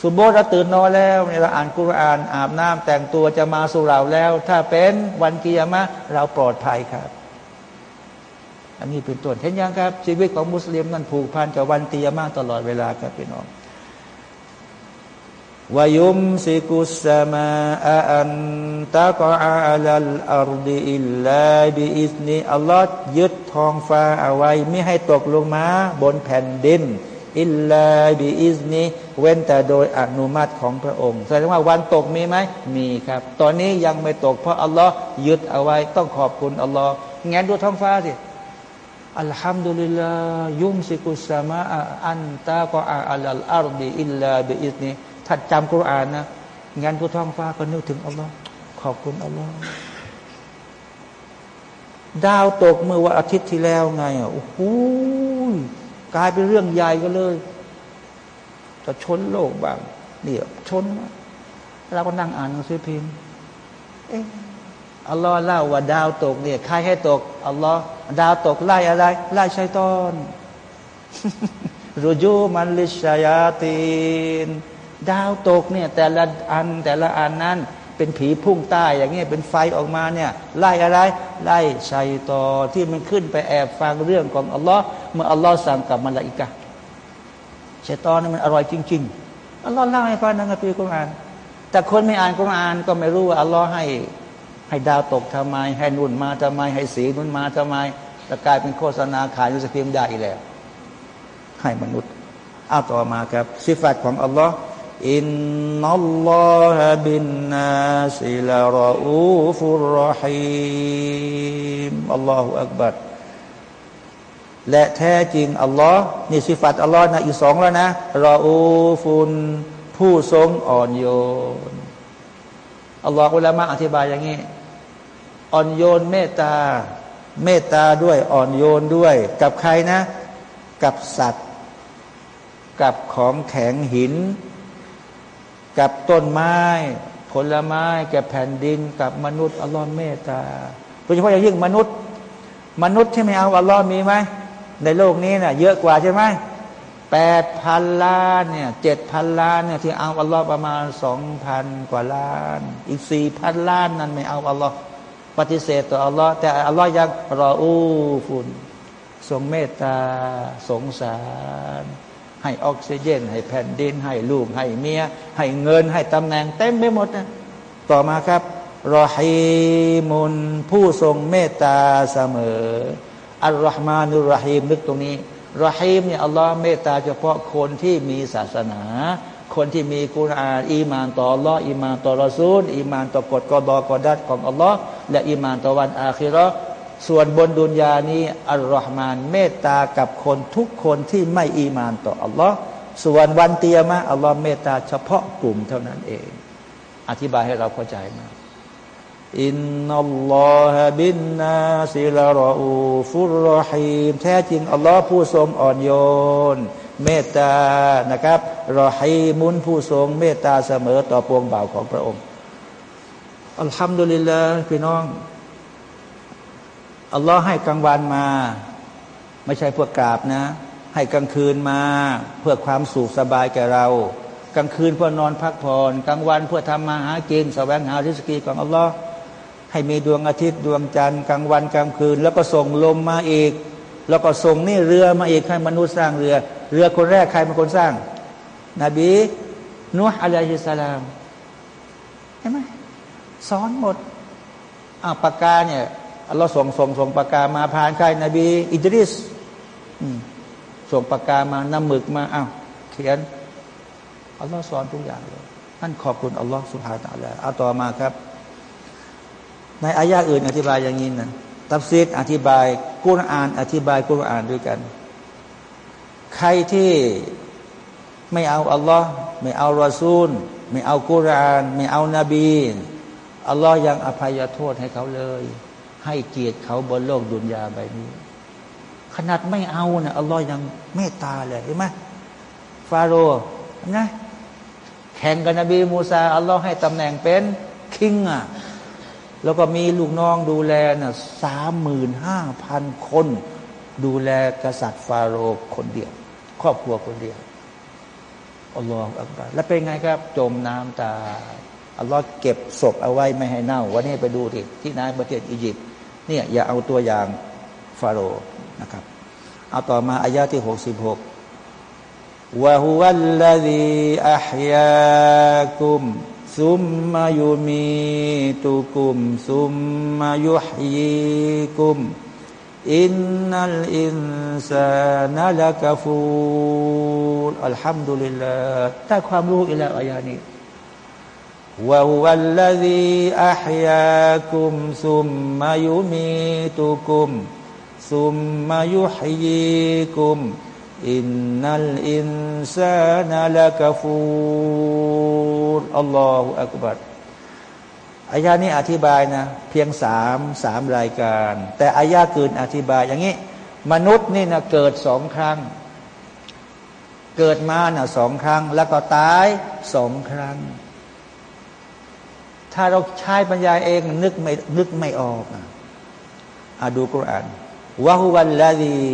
สุโบทเราตื่นนอนแล้วเนี่ยเราอ่านกุรานอาบน้ำแต่งตัวจะมาสู่เราแล้ว ถ้าเป็นวันกิยามะห์เราปลอดภัยครับ อันนี้เป็นต้นเห็นยังครับ ชีวิตของมุสลิมนั้นผูกพันกับวันกิยามะห์ตลอดเวลาครับพี่น้อง วายุมซิกุสสมาอันตะกออาลัลอัรดีอิลลาบิอิสนีอัลลอฮ์ยึดท้องฟ้าเอาไว้ ไม่ให้ตกลงมาบนแผ่นดิน إلا بإذنه เว้นแต่โดยอนุมัติของพระองค์แสดงว่าวันตกมีไหมมีครับ ตอนนี้ยังไม่ตกเพราะอัลลอฮ์ยึดเอาไว้ ต้องขอบคุณอัลลอฮ์แหงนดูท้องฟ้าสิالحمد لله يمسك السماء أن تقع على الأرض إلا بإذنه ถ้าจำกุรอานนะงานกูท้องฟ้าก็นึกถึงอัลลอฮ์ขอบคุณอัลลอฮ์ดาวตกเมื่อวันอาทิตย์ที่แล้วไงอะโอ้โหกลายเป็นเรื่องใหญ่ก็เลยจะชนโลกบ้างเนี่ยชนเราก็นั่งอ่านหนังสือพิมพ์เอ๊ะอัลลอฮ์เล่าว่าดาวตกเนี่ยใครให้ตกอัลลอฮ์ดาวตกไล่อะไร ไล่ชัยตอนรูจูมันลิชยาตีน ดาวตกเนี่ยแต่ละอันแต่ละอันนั้น เป็นผีพุ่งใต้อย่างเงี้ยเป็นไฟออกมาเนี่ยไล่อะไร ไล่ชัยตอที่มันขึ้นไปแอบฟังเรื่องของอัลลอฮ์เมื่ออัลลอฮ์สั่งกับมาลาอิกะชัยตอนนี่มันอร่อยจริง ๆอัลลอฮ์เล่าให้ฟังในคัมภีร์กุรอาน แต่คนไม่อ่านกุรอานก็ไม่รู้ว่าอัลลอฮ์ให้ให้ดาวตกทำไม ให้นุ่นมาทำไม ให้สีนุ่นมาทำไมแล้วกลายเป็นโฆษณาขายนุสพิมได้อีกแล้วให้มนุษย์เอาต่อมาครับ สิฟัตของอัลลอฮ์ อินนัลลอฮะบินนาสิลารออูฟุรรหีมอัลลอฮฺอักบัรและแท้จริงอัลลอฮ์นี่สิฟัตอัลลอฮ์นะอีกสองแล้วนะรออูฟุนผู้ทรงอ่อนโยนอัลลอฮฺอุลามะอธิบายอย่างนี้อ่อนโยนเมตตา เมตตาด้วยอ่อนโยนด้วย กับใครนะ กับสัตว์ กับของแข็งหิน กับต้นไม้ ผลไม้กับแผ่นดิน กับมนุษย์อัลลอฮ์เมตตาโดยเฉพาะอย่างยิ่งมนุษย์ มนุษย์ที่ไม่เอาอัลลอฮ์มีไหมในโลกนี้นะ่ะเยอะกว่าใช่ไหมแปดพันล้านเนี่ยเจ็ดพันล้านเนี่ยที่เอาอัลลอฮ์ประมาณสองพันกว่าล้าน อีกสี่พันล้านนั้นไม่เอาอัลลอฮ์ปฏิเสธต่ออัลลอฮ์แต่อัลลอฮ์ยังرءوف ทรงเมตตาสงสาร ให้ออกซิเจน ให้แผ่นดิน ให้ลูก ให้เมีย ให้เงิน ให้ตำแหน่งเต็มไปหมดนะต่อมาครับرحيم ผู้ทรงเมตตาเสมอالرحمن الرحيم นึกตรงนี้رحيم เนี่ยอัลลอฮ์เมตตาเฉพาะคนที่มีศาสนา คนที่มีกุรอานอีมานต่ออัลลอฮ์อีมานต่อรอซูลอีมานต่อกฎกอดอกอดัรของอัลลอฮ์และอีมานต่อวันอาคิราะ ส่วนบนดุนยานี้อัลลอฮ์มานเมตตากับคนทุกคนที่ไม่อีมานต่ออัลลอฮ์ส่วนวันเตียมะอัลลอฮ์เมตตาเฉพาะกลุ่มเท่านั้นเอง อธิบายให้เราเข้าใจมาอินนัลลอฮะบินนาซิลารออูฟุรรหีมแท้จริง อัลลอฮ์ผู้ทรงอ่อนโยน เมตตานะครับรอให้มุนผู้ทรง เมตตาเสมอต่อปวงบ่าวของพระองค์อัลฮัมดุลิลลาห์พี่น้อง อัลลอฮ์ให้กลางวันมา ไม่ใช่เพื่อกราบนะ ให้กลางคืนมา เพื่อความสุขสบายแก่เรา กลางคืนเพื่อนอนพักผ่อนกลางวันเพื่อทำมาหากินแสวงหาทิสกีของอัลลอฮ์ให้มีดวงอาทิตย์ดวงจันทร์กลางวันกลางคืน แล้วก็ส่งลมมาอีก แล้วก็ส่งนี่เรือมาอีกให้มนุษย์สร้างเรือ เรือคนแรกใครเป็นคนสร้าง นบีนูฮ์عليه السلامเห็นไหมสอนหมดอ่าปากกาเนี่ย อัลลอฮ์ส่งส่งส่งปากกามาผ่านใครนบี อิดริสส่งปากกามานำหมึกมาอ้าวเขียนอัลลอฮ์สอนทุกอย่างเลยท่านขอบคุณอัลลอฮ์سبحانه وتعالىเอาต่อมาครับ ในอายะอื่นอธิบายอย่างนี้นะตัฟซีรอธิบายกุรอาน อธิบายกุรอานด้วยกัน ใครที่ไม่เอาอัลลอฮ์ไม่เอารอซูล ไม่เอากุรอาน ไม่เอานาบีอัลลอฮ์ยังอภัยโทษให้เขาเลย ให้เกียรติเขาบนโลกดุนยาใบนี้ ขนาดไม่เอาเนะอัลลอฮ์ยังเมตตาเลยเห็นไหมฟาโรห์นะแข่งกับนบีมูซาอัลลอฮ์ให้ตำแหน่งเป็นคิงอะแล้วก็มีลูกน้องดูแลนะสามหมื่นห้าพันคน ดูแลกษัตริย์ฟาโรห์คนเดียว ครอบครัวคนเดียวอัลลอฮฺอักบารแล้วเป็นไงครับ จมน้ำตาอัลลอฮ์เก็บศพเอาไว้ไม่ให้เน่า วันนี้ไปดูที่ที่นายประเทศอียิปต์ เนี่ยอย่าเอาตัวอย่างฟาโรห์นะครับเอาต่อมาอายาที่หกสิบหกวะฮุวัลลดีอัพยาคุมซุมมายุมีตุกุมซุมมายุฮยีกุมอินนัลอินซานัลกฟูรอัลฮัมดุลิลลาห์ถ้าความรู้อีกแล้วอายานี้ วะฮุวัลลดีอัพยาคุมซุมมายุมีตุกุมซุมมายุฮยีกุมอินนัลอินซานัลกฟูรอัลลอฮฺอักบัรอายานี้อธิบายนะ เพียงสามสามรายการ แต่อายาเกินอธิบายอย่างนี้ มนุษย์นี่นะเกิดสองครั้ง เกิดมานะ่ะสองครั้ง แล้วก็ตายสองครั้ง ถ้าเราใช้ปัญญาเองนึกไม่นึกไม่ออกอะดูกุรอานวะฮุวัลลาดี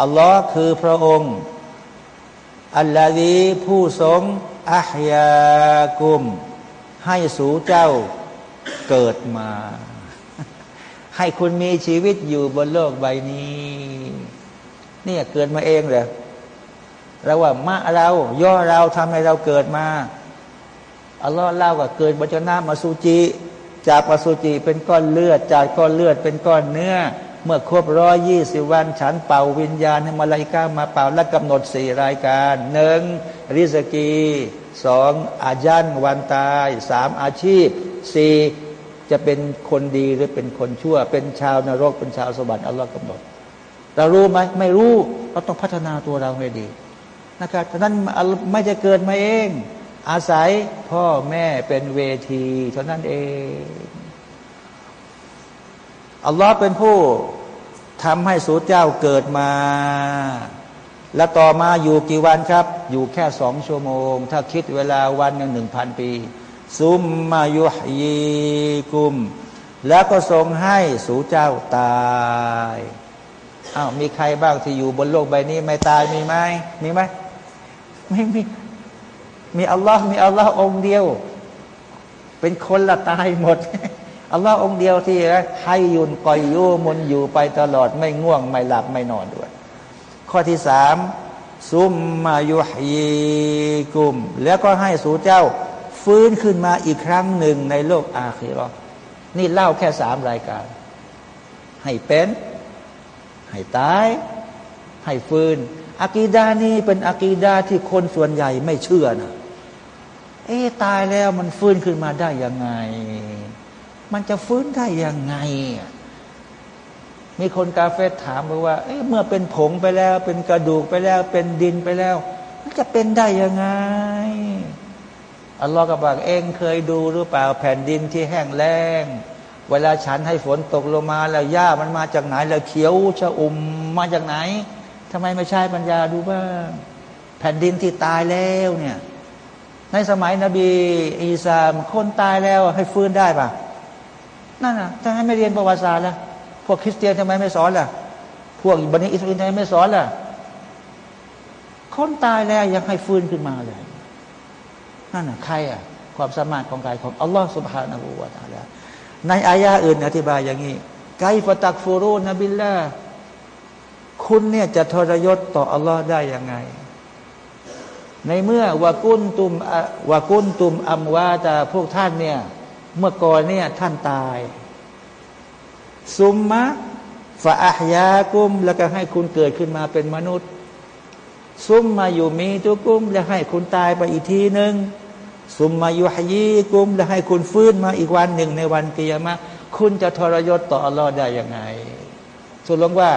อัลลอฮ์คือพระองค์ อัลลอฮีผู้ทรงอัพยากุม ให้สู่เจ้าเกิดมา ให้คุณมีชีวิตอยู่บนโลกใบนี้เนี่ยเกิดมาเองเลยเราว่ามาเราย่อเราทำให้เราเกิดมา อัลลอฮ์เล่าว่าเกิดบนจนามาสูจิจากมาสูจิเป็นก้อนเลือด จากก้อนเลือดเป็นก้อนเนื้อ เมื่อครบร้อยยี่สิบวัน ฉันเป่าวิญญาณให้มาลายกามาเป่าและกำหนดสี่รายการหนึ่งริสกีสองอาญันวันตายสามอาชีพสี่จะเป็นคนดีหรือเป็นคนชั่ว เป็นชาวนรกเป็นชาวสวรรค์อัลลอฮ์กำหนดเรารู้ไหมไม่รู้เราต้องพัฒนาตัวเราให้ดีนะครับฉะนั้นไม่จะเกิดมาเอง อาศัยพ่อแม่เป็นเวทีเท่านั้นเองอัลลอฮ์เป็นผู้ทำให้สูตรเจ้าเกิดมา และต่อมาอยู่กี่วันครับ อยู่แค่สองชั่วโมง ถ้าคิดเวลาวันหนึ่งหนึ่งพันปี ซุมมายุฮยีกุม แล้วก็ทรงให้สูเจ้าตายอ้าวมีใครบ้างที่อยู่บนโลกใบนี้ไม่ตายมีไหมมีไหมไม่มี มีอัลลอฮ์มีอัลลอฮ์องเดียว เป็นคนละตายหมดอัลลอฮ์องเดียวที่ให้ยุนกอยยูมุนอยู่ไปตลอดไม่ง่วงไม่หลับไม่นอนด้วย ข้อที่สามซุมมายุฮีกุม แล้วก็ให้สู่เจ้า ฟื้นขึ้นมาอีกครั้งหนึ่งในโลกอาคีรอนี่เล่าแค่สามรายการ ให้เป็น ให้ตาย ให้ฟื้นอากีดานี่เป็นอากีดาที่คนส่วนใหญ่ไม่เชื่อนะ เอ๊ตายแล้วมันฟื้นขึ้นมาได้ยังไง มันจะฟื้นได้ยังไง มีคนกาเฟสถามบอกว่าเอ๊เมื่อเป็นผงไปแล้ว เป็นกระดูกไปแล้ว เป็นดินไปแล้ว มันจะเป็นได้ยังไงอัลลอฮฺก็บอกเองเคยดูหรือเปล่าแผ่นดินที่แห้งแล้ง เวลาฉันให้ฝนตกลงมาแล้วหญ้ามันมาจากไหน แล้วเขียวชะอุ่มมาจากไหนทำไมไม่ใช่ปัญญาดูบ้าง แผ่นดินที่ตายแล้วเนี่ย ในสมัยนบีอีสามคนตายแล้วให้ฟื้นได้ปะนั่นน่ะทำไมไม่เรียนประวัติศาสตร์ล่ะพวกคริสเตียนทำไมไม่สอนล่ะ พวกบันิอิสราเอลทำไมไม่สอนล่ะ คนตายแล้วยังให้ฟื้นขึ้นมาเลยนั่นน่ะใครอะ ความสามารถของกายของอัลลอฮฺสุบฮานาบูวาตาลาในอายะอื่นอธิบายอย่างนี้ไกฟตักฟูรูนบิลละคุณเนี่ยจะทรยศต่ออัลลอฮ์ได้ยังไง ในเมื่อวากุนตุมวากุนตุมอัมวาตาพวกท่านเนี่ย เมื่อก่อนเนี่ยท่านตาย ซุมมะฟาอัฮยากุม แล้วก็ให้คุณเกิดขึ้นมาเป็นมนุษย์ ซุมมาอยู่มีทุกุม แล้วให้คุณตายไปอีกทีหนึ่งซุมมาอยุฮยีกุม แล้วให้คุณฟื้นมาอีกวันหนึ่งในวันกิยามะคุณจะทรยศต่ออัลลอฮ์ได้ยังไงสุดลงว่า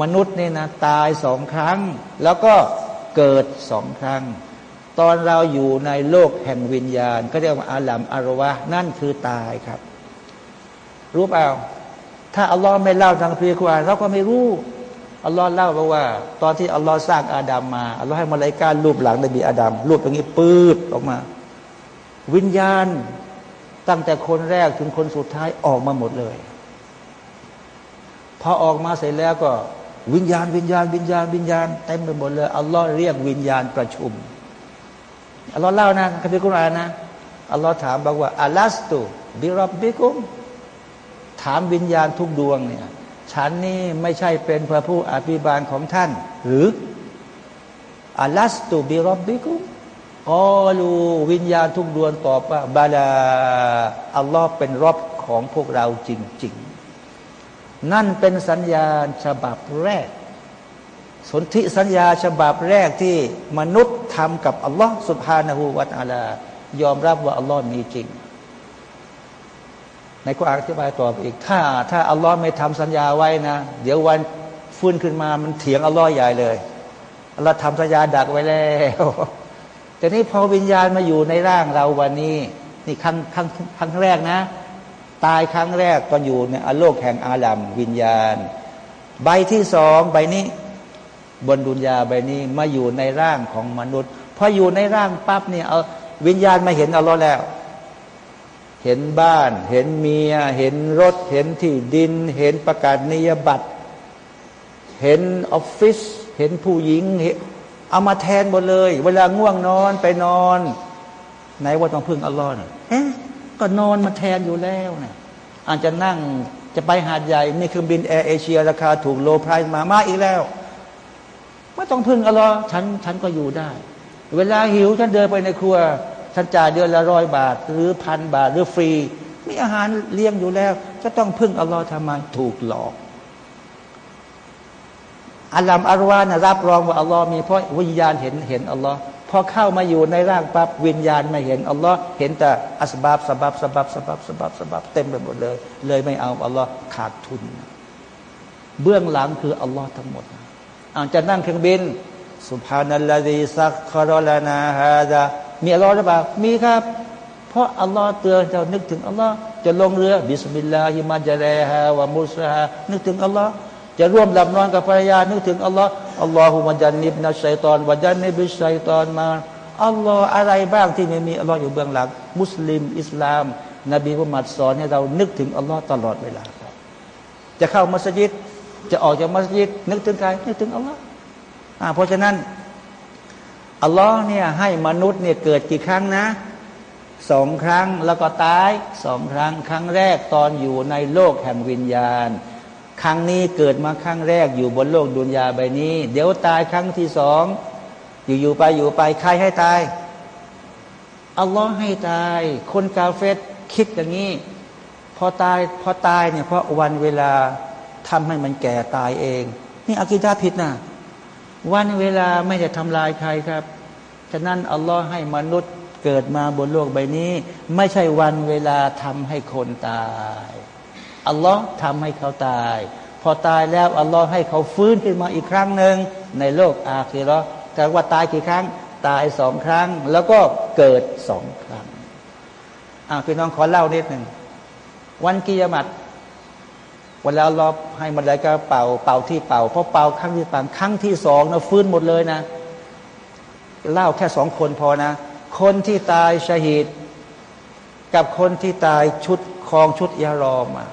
มนุษย์เนี่ยนะตายสองครั้ง แล้วก็ เกิดสองครั้ง ตอนเราอยู่ในโลกแห่งวิญญาณ ก็เรียกว่าอาลัมอารวะนั่นคือตายครับ รู้เปล่า ถ้าอัลลอฮ์ไม่เล่าทางพีคุรานเราก็ไม่รู้อัลลอฮ์เล่าบอกว่า ตอนที่อัลลอฮ์สร้างอาดัมมาอัลลอฮ์ให้มาลายการรูปหลังนบีอาดัมรูปอย่างนี้ปืดออกมา วิญญาณตั้งแต่คนแรกถึงคนสุดท้ายออกมาหมดเลย พอออกมาเสร็จแล้วก็ วิญญาณวิญญาณวิญญาณวิญญาณเต็มไปหมดเลยอัลลอฮ์เรียกวิญญาณประชุมอัลลอฮ์เล่านะคัมภีร์กุรอานนะอัลลอฮ์ถามบอกว่าอัลลัสตุบิรับบิกุมถามวิญญาณทุกดวงเนี่ยฉันนี่ไม่ใช่เป็นพระผู้อภิบาลของท่าน หรืออัลลัสตุบิรับบิกุมกอลูวิญญาณทุกดวงตอบว่าบาลาอัลลอฮ์เป็นรอบของพวกเราจริง ๆ นั่นเป็นสัญญาฉบับแรก สนธิสัญญาฉบับแรกที่มนุษย์ทำกับอัลลอฮ์สุบฮานาหูวาตาลายอมรับว่าอัลลอฮ์มีจริง ในกุรอานอธิบายต่อไปอีก ถ้า ถ้าอัลลอฮ์ไม่ทำสัญญาไว้นะ เดี๋ยววันฟื้นขึ้นมามันเถียงอัลลอฮ์ใหญ่เลยอัลลอฮ์ทำสัญญาดักไว้แล้วแต่นี้พอวิญญาณมาอยู่ในร่างเราวันนี้ นี่ครั้งครั้งครั้งแรกนะ ตายครั้งแรกตอนอยู่ในอโลกแห่งอาลัมวิญญาณ ใบที่สองใบนี้ บนดุนยาใบนี้มาอยู่ในร่างของมนุษย์พออยู่ในร่างปั๊บเนี่ยเอาวิญญาณมาเห็นอัลลอฮ์แล้ว เห็นบ้าน เห็นเมีย เห็นรถ เห็นที่ดิน เห็นประกาศนียบัตร เห็นออฟฟิศเห็นผู้หญิงเอามาแทนหมดเลย เวลาง่วงนอนไปนอน ไหนว่าต้องพึ่งอัลลอฮ์นะเอ๊ะ ก็นอนมาแทนอยู่แล้วนะอาจจะนั่งจะไปหาดใหญ่มีเครื่องบินแอร์เอเชียราคาถูก low price มามาอีกแล้ว ไม่ต้องพึ่งอัลลอฮ์ฉันฉันก็อยู่ได้ เวลาหิวฉันเดินไปในครัวฉันจ่ายเดือนละร้อยบาท หรือพันบาทหรือฟรี มีอาหารเลี้ยงอยู่แล้ว จะต้องพึ่งอัลลอฮ์ทำไมถูกหลอกอัลลัมอารวานะรับรองว่าอัลลอฮ์มีเพราะวิญญาณเห็นเห็นอัลลอฮ์ พอเข้ามาอยู่ในร่างปั๊บวิญญาณไม่เห็นอัลลอฮ์เห็นแต่อัสบับสบับสบับสบับสบับสบับเต็มไปหมดเลย เลยไม่เอาอัลลอฮ์ขาดทุน เบื้องหลังคืออัลลอฮ์ทั้งหมดอาจจะนั่งเครื่องบินسبحان الذي سخر لنا هذاมีอัลลอฮ์หรือเปล่ามีครับ เพราะอัลลอฮ์เตือนเรานึกถึงอัลลอฮ์จะลงเรือبسم الله مجراها ومرساهاนึกถึงอัลลอฮ์ จะร่วมหลับนอนกับภรรยานึกถึงอัลลอฮ์اللهم جنبنا الشيطان وجنب الشيطان ماอัลลอฮ์อะไรบ้างที่ไม่มีอัลลอฮ์อยู่เบื้องหลัง มุสลิม อิสลาม นบีมุฮัมมัดสอนให้เรานึกถึงอัลลอฮ์ตลอดเวลาครับ จะเข้ามัสยิดจะออกจากมัสยิดนึกถึงใครนึกถึงอัลลอฮ์เพราะฉะนั้นอัลลอฮ์เนี่ยให้มนุษย์เนี่ยเกิดกี่ครั้งนะสองครั้งแล้วก็ตายสองครั้ง ครั้งแรกตอนอยู่ในโลกแห่งวิญญาณ ครั้งนี้เกิดมาครั้งแรกอยู่บนโลกดุนยาใบนี้ เดี๋ยวตายครั้งที่สองอยู่ๆไปอยู่ไปใครให้ตายอัลลอฮ์ให้ตาย คนกาเฟตคิดอย่างนี้ พอตายพอตายเนี่ยเพราะวันเวลาทำให้มันแก่ตายเอง นี่อากิดาผิดนะวันเวลาไม่ได้ทำลายใครครับฉะนั้นอัลลอฮ์ให้มนุษย์เกิดมาบนโลกใบนี้ ไม่ใช่วันเวลาทำให้คนตาย อัลลอฮ์ทำให้เขาตาย พอตายแล้วอัลลอฮ์ให้เขาฟื้นขึ้นมาอีกครั้งหนึ่งในโลกอาคีรอแต่ว่าตายกี่ครั้งตายสองครั้ง แล้วก็เกิดสองครั้งอ่าพี่น้องขอเล่านิดหนึ่งวันกิยามัตเวลาเราให้มันได้ก็เป่าเป่าที่เป่าเพราะเป่าครั้งที่ป่าครั้งที่สองนะฟื้นหมดเลยนะ เล่าแค่สองคนพอนะ คนที่ตายชาหิดกับคนที่ตายชุดคลองชุดยารอมอะ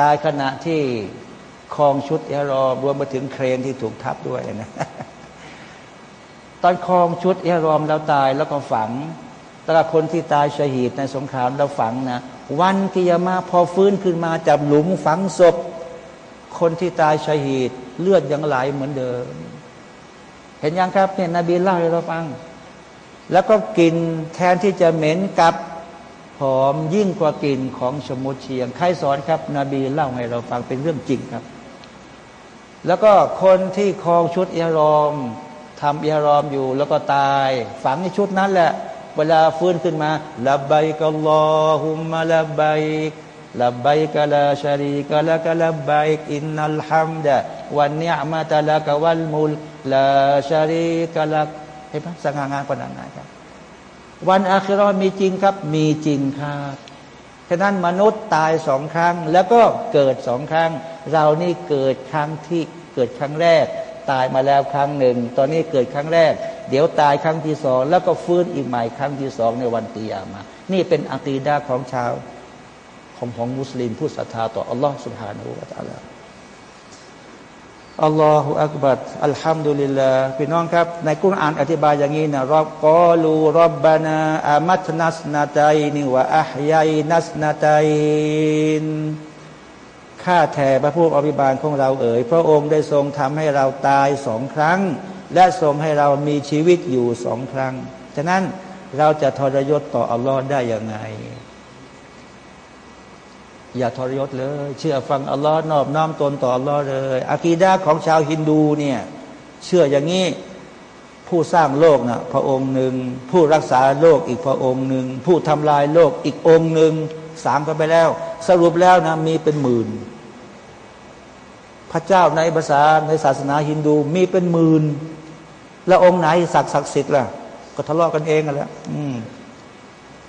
ตายขณะที่คลองชุดยารอมรวมไปถึงเครนที่ถูกทับด้วยนะตอนคลองชุดยารอมแล้วตายแล้วก็ฝังแต่ละคนที่ตายชหิดในสงครามแล้วฝังนะวันกิยามาพอฟื้นขึ้นมาจากหลุมฝังศพ คนที่ตายชหิดเลือดยังไหลเหมือนเดิม เห็นยังครับเนี่ยนบีเล่าให้เราฟัง แล้วก็กินแทนที่จะเหม็นกับ หอมยิ่งกว่ากลิ่นของสมุทเชียง ใครสอนครับ นบีเล่าให้เราฟังเป็นเรื่องจริงครับ แล้วก็คนที่คลองชุดเอรอมทำเอรอมอยู่แล้วก็ตาย ฝังในชุดนั้นแหละ เวลาฟื้นขึ้นมาละใบกัลลอฮุมะละใบละใบกะลาชารีกะละกะละใบอินนัลฮัมดะวันเนียมาตะละกะวัลมุลลาชารีกะละเห็นไหมสง่างามขนาดไหนครับ วันอาคิรอมีจริงครับ มีจริงครับฉะนั้นมนุษย์ตายสองครั้ง แล้วก็เกิดสองครั้ง เรานี่เกิดครั้งที่เกิดครั้งแรก ตายมาแล้วครั้งหนึ่ง ตอนนี้เกิดครั้งแรก เดี๋ยวตายครั้งที่สอง แล้วก็ฟื้นอีกใหม่ครั้งที่สองในวันตียามา นี่เป็นอัตีดาของชาวของของมุสลิมผู้ศรัทธาต่ออัลลอฮฺสุบฮานาอูวะตะลา อัลลอฮฺอักบัดอัลฮัมดุลิลลาพี่น้องครับ ในกุรอานอธิบายอย่างนี้นะรับกอลูรับบานาอามัตนัสนาตัยนิวะอัฮยัยนัสนาตัยนข้าแท่พระผู้อภิบาลของเราเอ๋ยพระองค์ได้ทรงทำให้เราตายสองครั้ง และทรงให้เรามีชีวิตอยู่สองครั้ง ฉะนั้นเราจะทรยศต่ออัลลอฮ์ได้อย่างไง อย่าทรยศเลย เชื่อฟังอัลลอฮ์นอบน้อมตนต่ออัลลอฮ์เลยอากีดาของชาวฮินดูเนี่ยเชื่ออย่างนี้ผู้สร้างโลกนะพระองค์หนึ่ง ผู้รักษาโลกอีกพระองค์หนึ่ง ผู้ทำลายโลกอีกองค์หนึ่งสามกันไปแล้ว สรุปแล้วนะมีเป็นหมื่น พระเจ้าในภาษาในศาสนาฮินดูมีเป็นหมื่น แล้วองค์ไหนศักดิ์ศักดิ์สิทธิ์ล่ะ ก็ทะเลาะกันเองกันแล้วอืม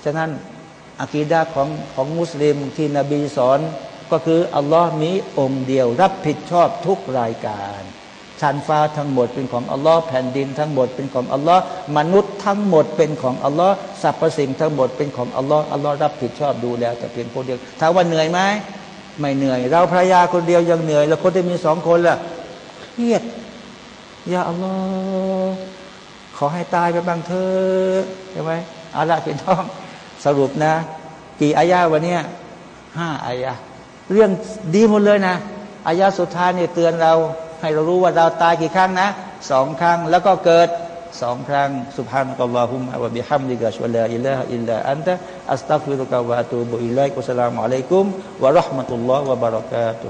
ฉะนั้น อากีดาของของมุสลิมที่นบีสอนก็คืออัลลอฮ์มีองค์เดียว รับผิดชอบทุกรายการชั้นฟ้าทั้งหมดเป็นของอัลลอฮ์แผ่นดินทั้งหมดเป็นของอัลลอฮ์มนุษย์ทั้งหมดเป็นของอัลลอฮ์สรรพสิ่งทั้งหมดเป็นของอัลลอฮ์อัลลอฮ์รับผิดชอบดูแลแต่เพียงคนเดียวถามว่าเหนื่อยไหมไม่เหนื่อย เราภรรยาคนเดียวยังเหนื่อย แล้วคนที่มีสองคนล่ะเครียดอย่าอัลลอฮ์ขอให้ตายไปบ้างเถอะใช่ไหมอาละพี่น้อง สรุปนะ กี่อายาวันนี้ห้าอายาเรื่องดีหมดเลยนะอายาสุดท้ายเนี่ยเตือนเรา ให้เรารู้ว่าเราตายกี่ครั้งนะสองครั้งแล้วก็เกิดสองครั้งสุภาพนัลลอฮุมะวะบิฮัมดิกะชวลาอิลลาอิลลาอันตะอัสตัฟิรุกะวะตูบุอิลัยกุสลามุอะลัยกุมวะราะห์มะตุลลอฮ์วะบะเราะกาตุ